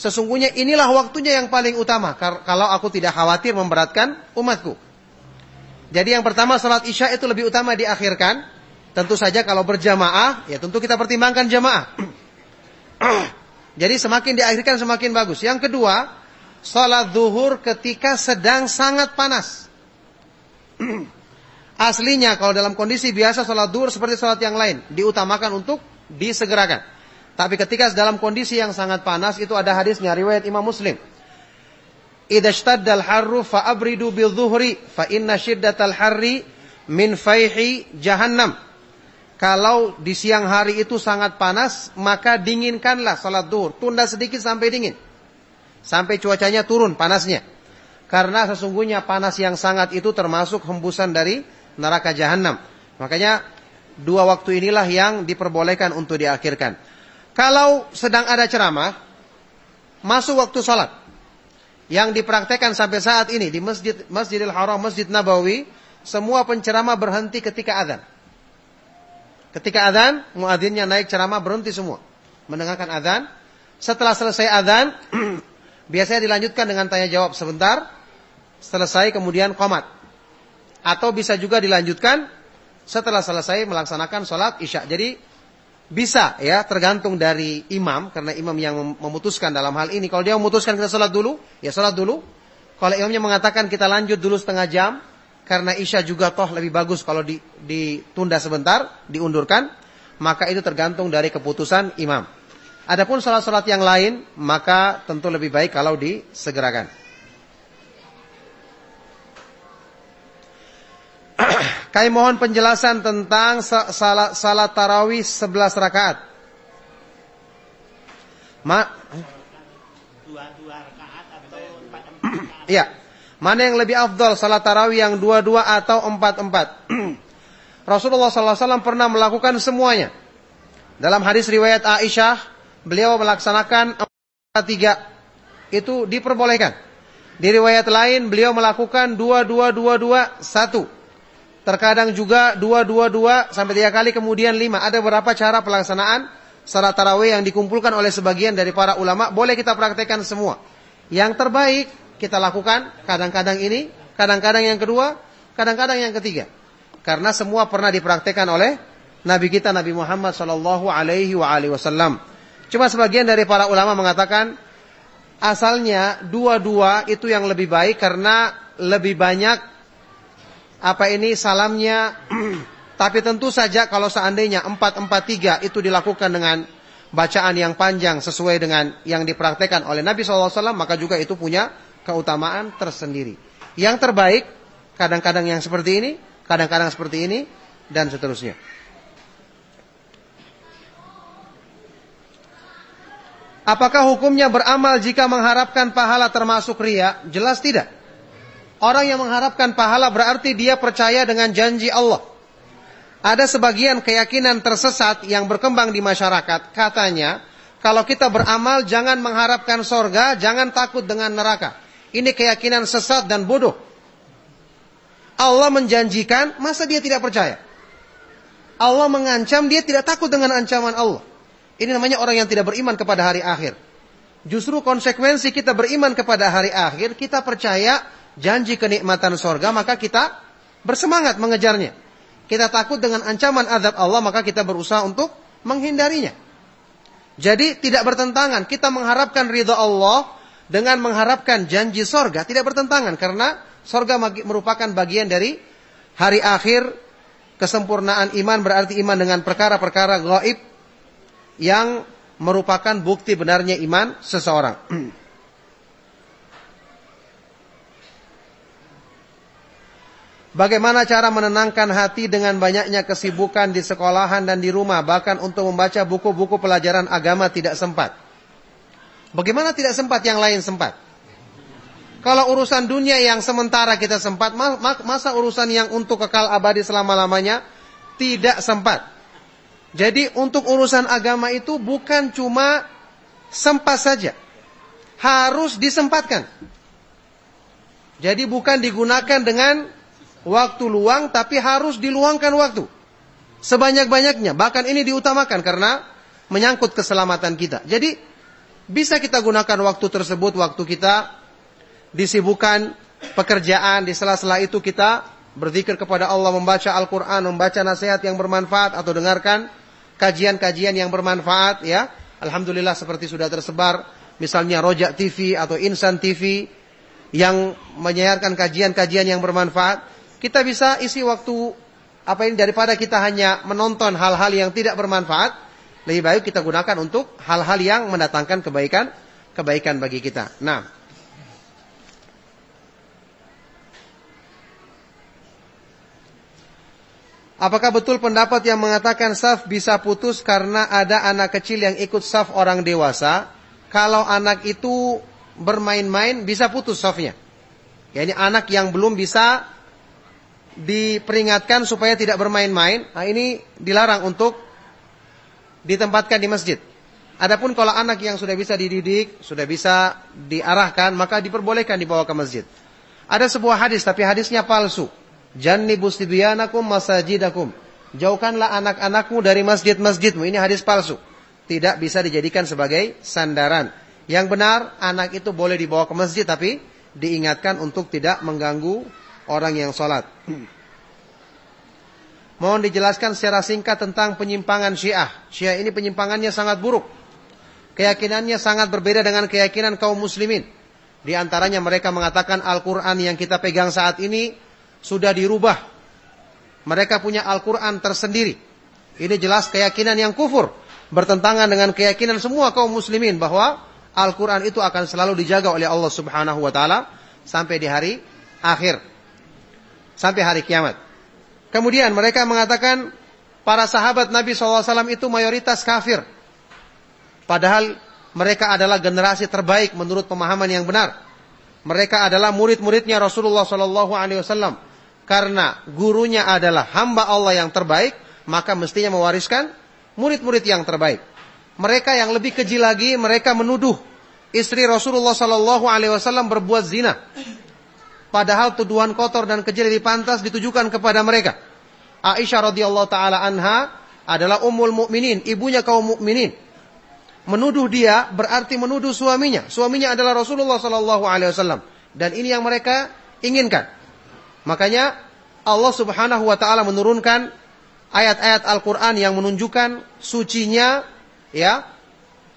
Sesungguhnya inilah waktunya yang paling utama kalau aku tidak khawatir memberatkan umatku. Jadi yang pertama salat Isya itu lebih utama diakhirkan. Tentu saja kalau berjamaah, ya tentu kita pertimbangkan jamaah. Jadi semakin diakhirkan semakin bagus. Yang kedua, salat zuhur ketika sedang sangat panas. Aslinya kalau dalam kondisi biasa salat zuhur seperti salat yang lain, diutamakan untuk disegerakan. Tapi ketika dalam kondisi yang sangat panas itu ada hadisnya riwayat Imam Muslim. Idza shtaddal harru fa abridu bil dhuhri fa inna shiddatal harri min faihi jahannam. Kalau di siang hari itu sangat panas, maka dinginkanlah salat duhur. Tunda sedikit sampai dingin. Sampai cuacanya turun panasnya. Karena sesungguhnya panas yang sangat itu termasuk hembusan dari neraka jahanam. Makanya dua waktu inilah yang diperbolehkan untuk diakhirkan. Kalau sedang ada ceramah, masuk waktu sholat. Yang dipraktekkan sampai saat ini di Masjid Masjidil Haram, Masjid Nabawi, semua penceramah berhenti ketika azan. Ketika azan, muadzinnya naik ceramah berhenti semua. Mendengarkan azan. Setelah selesai azan, biasanya dilanjutkan dengan tanya jawab sebentar. Selesai kemudian komat. Atau bisa juga dilanjutkan setelah selesai melaksanakan sholat isya. Jadi bisa ya, tergantung dari imam karena imam yang memutuskan dalam hal ini. Kalau dia memutuskan kita sholat dulu, ya sholat dulu. Kalau imamnya mengatakan kita lanjut dulu setengah jam karena Isya juga toh lebih bagus kalau di, ditunda sebentar, diundurkan, maka itu tergantung dari keputusan imam. Adapun salat-salat yang lain, maka tentu lebih baik kalau disegerakan. Kami mohon penjelasan tentang salat, salat tarawih 11 rakaat. Ma dua, dua rakaat atau empat, empat Iya. Mana yang lebih afdal salat tarawih yang dua-dua atau empat-empat? Rasulullah SAW pernah melakukan semuanya. Dalam hadis riwayat Aisyah, beliau melaksanakan empat tiga. Itu diperbolehkan. Di riwayat lain, beliau melakukan dua, dua, dua, dua, satu. Terkadang juga dua, dua, dua, sampai tiga kali, kemudian lima. Ada beberapa cara pelaksanaan salat tarawih yang dikumpulkan oleh sebagian dari para ulama. Boleh kita praktekkan semua. Yang terbaik kita lakukan kadang-kadang ini, kadang-kadang yang kedua, kadang-kadang yang ketiga. Karena semua pernah dipraktekkan oleh Nabi kita Nabi Muhammad Shallallahu Alaihi Wasallam. Cuma sebagian dari para ulama mengatakan asalnya dua-dua itu yang lebih baik karena lebih banyak apa ini salamnya. Tapi tentu saja kalau seandainya empat empat tiga itu dilakukan dengan bacaan yang panjang sesuai dengan yang dipraktekkan oleh Nabi SAW maka juga itu punya keutamaan tersendiri. Yang terbaik kadang-kadang yang seperti ini, kadang-kadang seperti ini dan seterusnya. Apakah hukumnya beramal jika mengharapkan pahala termasuk ria? Jelas tidak. Orang yang mengharapkan pahala berarti dia percaya dengan janji Allah. Ada sebagian keyakinan tersesat yang berkembang di masyarakat. Katanya, kalau kita beramal jangan mengharapkan sorga, jangan takut dengan neraka. Ini keyakinan sesat dan bodoh. Allah menjanjikan, masa dia tidak percaya? Allah mengancam, dia tidak takut dengan ancaman Allah. Ini namanya orang yang tidak beriman kepada hari akhir. Justru konsekuensi kita beriman kepada hari akhir, kita percaya janji kenikmatan sorga, maka kita bersemangat mengejarnya. Kita takut dengan ancaman azab Allah, maka kita berusaha untuk menghindarinya. Jadi tidak bertentangan, kita mengharapkan ridha Allah, dengan mengharapkan janji sorga tidak bertentangan karena sorga merupakan bagian dari hari akhir kesempurnaan iman berarti iman dengan perkara-perkara gaib yang merupakan bukti benarnya iman seseorang. Bagaimana cara menenangkan hati dengan banyaknya kesibukan di sekolahan dan di rumah, bahkan untuk membaca buku-buku pelajaran agama tidak sempat. Bagaimana tidak sempat yang lain sempat? Kalau urusan dunia yang sementara kita sempat, masa urusan yang untuk kekal abadi selama-lamanya tidak sempat. Jadi untuk urusan agama itu bukan cuma sempat saja. Harus disempatkan. Jadi bukan digunakan dengan waktu luang, tapi harus diluangkan waktu. Sebanyak-banyaknya. Bahkan ini diutamakan karena menyangkut keselamatan kita. Jadi bisa kita gunakan waktu tersebut, waktu kita disibukkan pekerjaan, di sela-sela itu kita berzikir kepada Allah, membaca Al-Quran, membaca nasihat yang bermanfaat, atau dengarkan kajian-kajian yang bermanfaat, ya. Alhamdulillah seperti sudah tersebar, misalnya Rojak TV atau Insan TV, yang menyiarkan kajian-kajian yang bermanfaat, kita bisa isi waktu apa ini daripada kita hanya menonton hal-hal yang tidak bermanfaat, lebih baik kita gunakan untuk hal-hal yang mendatangkan kebaikan kebaikan bagi kita. Nah, Apakah betul pendapat yang mengatakan saf bisa putus karena ada anak kecil yang ikut saf orang dewasa? Kalau anak itu bermain-main bisa putus safnya. Ya ini anak yang belum bisa diperingatkan supaya tidak bermain-main. Nah ini dilarang untuk ditempatkan di masjid. Adapun kalau anak yang sudah bisa dididik, sudah bisa diarahkan, maka diperbolehkan dibawa ke masjid. Ada sebuah hadis, tapi hadisnya palsu. Jannibus tibyanakum masajidakum. Jauhkanlah anak-anakmu dari masjid-masjidmu. Ini hadis palsu. Tidak bisa dijadikan sebagai sandaran. Yang benar, anak itu boleh dibawa ke masjid, tapi diingatkan untuk tidak mengganggu orang yang sholat. Mohon dijelaskan secara singkat tentang penyimpangan Syiah. Syiah ini penyimpangannya sangat buruk. Keyakinannya sangat berbeda dengan keyakinan kaum muslimin. Di antaranya mereka mengatakan Al-Quran yang kita pegang saat ini sudah dirubah. Mereka punya Al-Quran tersendiri. Ini jelas keyakinan yang kufur. Bertentangan dengan keyakinan semua kaum muslimin bahwa Al-Quran itu akan selalu dijaga oleh Allah subhanahu wa ta'ala. Sampai di hari akhir. Sampai hari kiamat. Kemudian mereka mengatakan para sahabat Nabi SAW itu mayoritas kafir. Padahal mereka adalah generasi terbaik menurut pemahaman yang benar. Mereka adalah murid-muridnya Rasulullah Wasallam. Karena gurunya adalah hamba Allah yang terbaik, maka mestinya mewariskan murid-murid yang terbaik. Mereka yang lebih keji lagi, mereka menuduh istri Rasulullah Wasallam berbuat zina. Padahal tuduhan kotor dan keji lebih pantas ditujukan kepada mereka. Aisyah radhiyallahu taala anha adalah ummul mukminin, ibunya kaum mukminin menuduh dia berarti menuduh suaminya. Suaminya adalah Rasulullah sallallahu alaihi wasallam dan ini yang mereka inginkan. Makanya Allah Subhanahu wa taala menurunkan ayat-ayat Al-Qur'an yang menunjukkan sucinya ya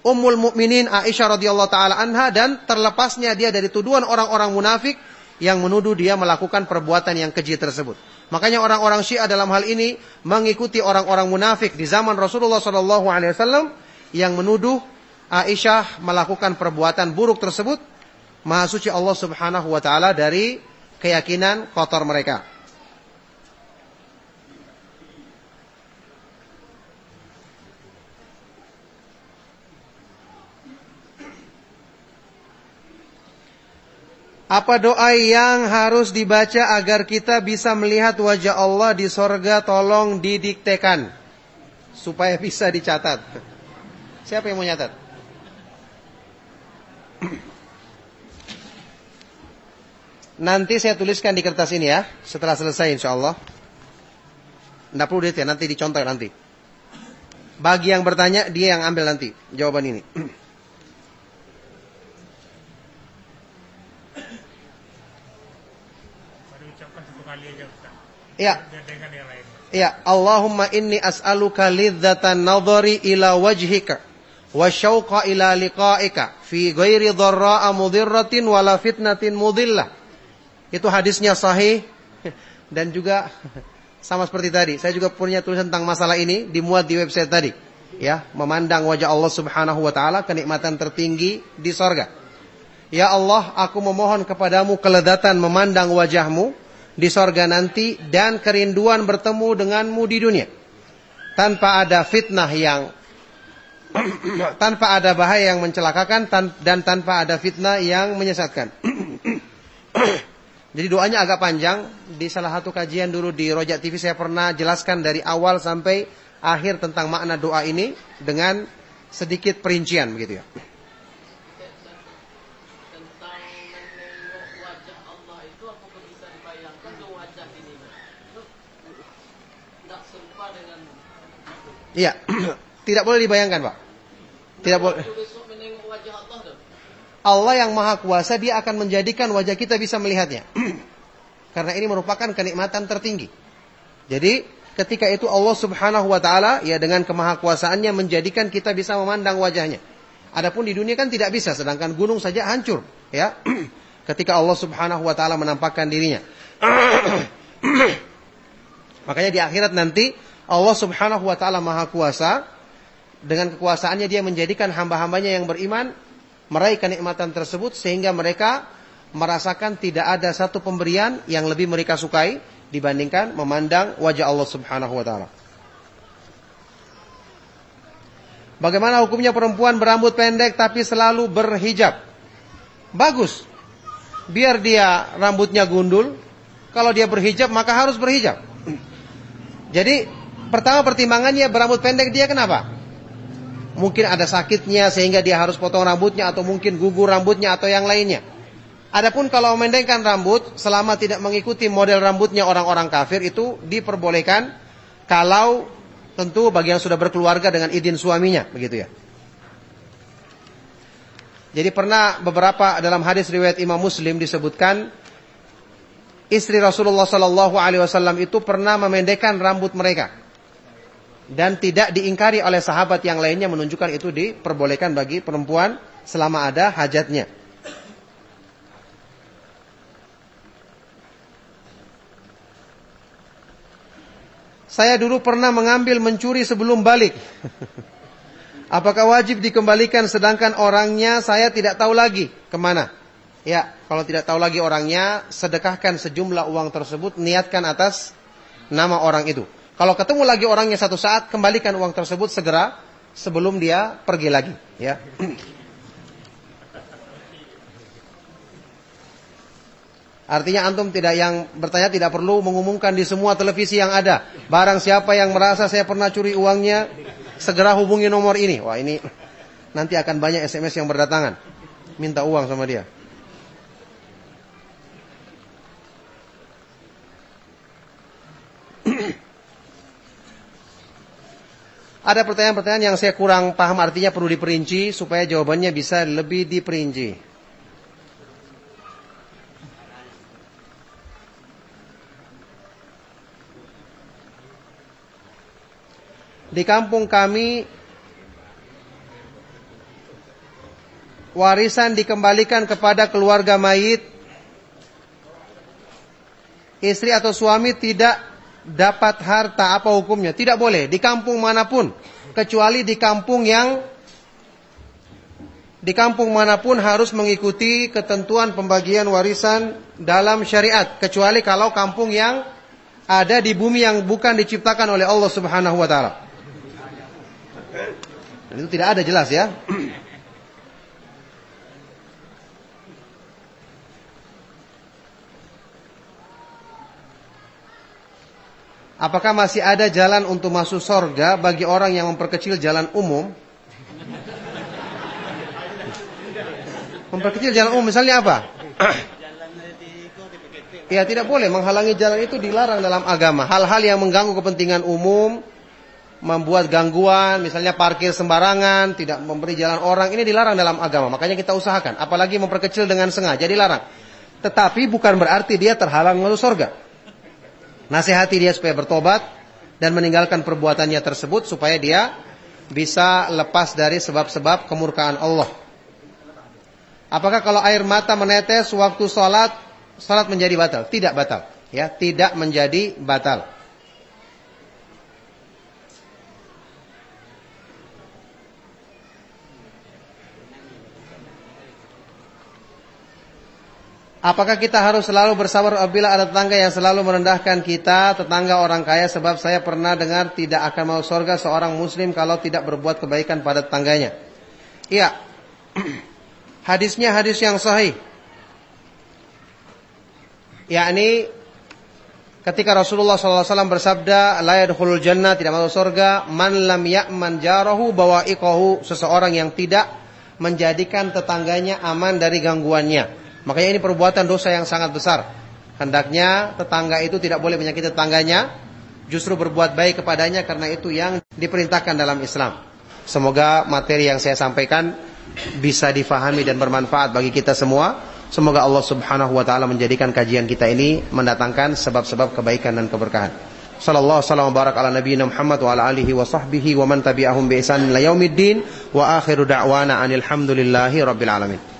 Ummul Mukminin Aisyah radhiyallahu taala anha dan terlepasnya dia dari tuduhan orang-orang munafik yang menuduh dia melakukan perbuatan yang keji tersebut. Makanya orang-orang Syiah dalam hal ini mengikuti orang-orang munafik di zaman Rasulullah wasallam yang menuduh Aisyah melakukan perbuatan buruk tersebut, Maha suci Allah Subhanahu wa taala dari keyakinan kotor mereka. Apa doa yang harus dibaca agar kita bisa melihat wajah Allah di sorga tolong didiktekan supaya bisa dicatat. Siapa yang mau nyatat? Nanti saya tuliskan di kertas ini ya, setelah selesai insya Allah. Tidak perlu ya, nanti dicontoh nanti. Bagi yang bertanya, dia yang ambil nanti jawaban ini. Ya. Ya, Allahumma inni as'aluka lidzatan nadhari ila wajhika wa syauqa ila liqa'ika fi ghairi dharra'a mudhirratin wala fitnatin mudillah. Itu hadisnya sahih dan juga sama seperti tadi. Saya juga punya tulisan tentang masalah ini dimuat di website tadi. Ya, memandang wajah Allah Subhanahu wa taala kenikmatan tertinggi di sorga. Ya Allah, aku memohon kepadamu keledatan memandang wajahmu di sorga nanti dan kerinduan bertemu denganmu di dunia. Tanpa ada fitnah yang tanpa ada bahaya yang mencelakakan dan tanpa ada fitnah yang menyesatkan. Jadi doanya agak panjang. Di salah satu kajian dulu di Rojak TV saya pernah jelaskan dari awal sampai akhir tentang makna doa ini dengan sedikit perincian begitu ya. Iya, tidak boleh dibayangkan, Pak. Tidak boleh. Allah yang maha kuasa dia akan menjadikan wajah kita bisa melihatnya. Karena ini merupakan kenikmatan tertinggi. Jadi ketika itu Allah subhanahu wa ta'ala ya dengan kemahakuasaannya menjadikan kita bisa memandang wajahnya. Adapun di dunia kan tidak bisa, sedangkan gunung saja hancur. ya Ketika Allah subhanahu wa ta'ala menampakkan dirinya. Makanya di akhirat nanti Allah subhanahu wa ta'ala maha kuasa. Dengan kekuasaannya dia menjadikan hamba-hambanya yang beriman. Meraih kenikmatan tersebut sehingga mereka merasakan tidak ada satu pemberian yang lebih mereka sukai. Dibandingkan memandang wajah Allah subhanahu wa ta'ala. Bagaimana hukumnya perempuan berambut pendek tapi selalu berhijab? Bagus. Biar dia rambutnya gundul. Kalau dia berhijab maka harus berhijab. Jadi Pertama pertimbangannya berambut pendek dia kenapa? Mungkin ada sakitnya sehingga dia harus potong rambutnya atau mungkin gugur rambutnya atau yang lainnya. Adapun kalau memendekkan rambut selama tidak mengikuti model rambutnya orang-orang kafir itu diperbolehkan kalau tentu bagi yang sudah berkeluarga dengan izin suaminya begitu ya. Jadi pernah beberapa dalam hadis riwayat Imam Muslim disebutkan istri Rasulullah Sallallahu Alaihi Wasallam itu pernah memendekkan rambut mereka dan tidak diingkari oleh sahabat yang lainnya menunjukkan itu diperbolehkan bagi perempuan selama ada hajatnya. Saya dulu pernah mengambil mencuri sebelum balik. Apakah wajib dikembalikan sedangkan orangnya saya tidak tahu lagi ke mana? Ya, kalau tidak tahu lagi orangnya, sedekahkan sejumlah uang tersebut, niatkan atas nama orang itu. Kalau ketemu lagi orangnya satu saat, kembalikan uang tersebut segera sebelum dia pergi lagi. Ya. Artinya antum tidak yang bertanya tidak perlu mengumumkan di semua televisi yang ada. Barang siapa yang merasa saya pernah curi uangnya, segera hubungi nomor ini. Wah ini nanti akan banyak SMS yang berdatangan. Minta uang sama dia. Ada pertanyaan-pertanyaan yang saya kurang paham artinya perlu diperinci supaya jawabannya bisa lebih diperinci. Di kampung kami warisan dikembalikan kepada keluarga mayit. Istri atau suami tidak dapat harta apa hukumnya? Tidak boleh di kampung mana pun kecuali di kampung yang di kampung mana pun harus mengikuti ketentuan pembagian warisan dalam syariat kecuali kalau kampung yang ada di bumi yang bukan diciptakan oleh Allah Subhanahu wa taala. Itu tidak ada jelas ya. Apakah masih ada jalan untuk masuk sorga bagi orang yang memperkecil jalan umum? Memperkecil jalan umum misalnya apa? Ya tidak boleh menghalangi jalan itu dilarang dalam agama. Hal-hal yang mengganggu kepentingan umum membuat gangguan, misalnya parkir sembarangan, tidak memberi jalan orang, ini dilarang dalam agama. Makanya kita usahakan, apalagi memperkecil dengan sengaja dilarang. Tetapi bukan berarti dia terhalang masuk surga. Nasihati dia supaya bertobat dan meninggalkan perbuatannya tersebut supaya dia bisa lepas dari sebab-sebab kemurkaan Allah. Apakah kalau air mata menetes waktu sholat, sholat menjadi batal? Tidak batal. Ya, tidak menjadi batal. Apakah kita harus selalu bersabar apabila ada tetangga yang selalu merendahkan kita, tetangga orang kaya sebab saya pernah dengar tidak akan mau surga seorang muslim kalau tidak berbuat kebaikan pada tetangganya. Iya. Hadisnya hadis yang sahih. Yakni ketika Rasulullah SAW bersabda, "La yadkhulul jannah," tidak masuk surga, "man lam ya'man jarahu bawa'iqahu," seseorang yang tidak menjadikan tetangganya aman dari gangguannya. Makanya ini perbuatan dosa yang sangat besar. Hendaknya tetangga itu tidak boleh menyakiti tetangganya, justru berbuat baik kepadanya karena itu yang diperintahkan dalam Islam. Semoga materi yang saya sampaikan bisa difahami dan bermanfaat bagi kita semua. Semoga Allah Subhanahu wa taala menjadikan kajian kita ini mendatangkan sebab-sebab kebaikan dan keberkahan. Sallallahu alaihi barak ala nabiyina Muhammad wa ala alihi wa sahbihi wa man tabi'ahum bi ihsan ila yaumiddin wa akhiru da'wana anil hamdulillahi rabbil alamin.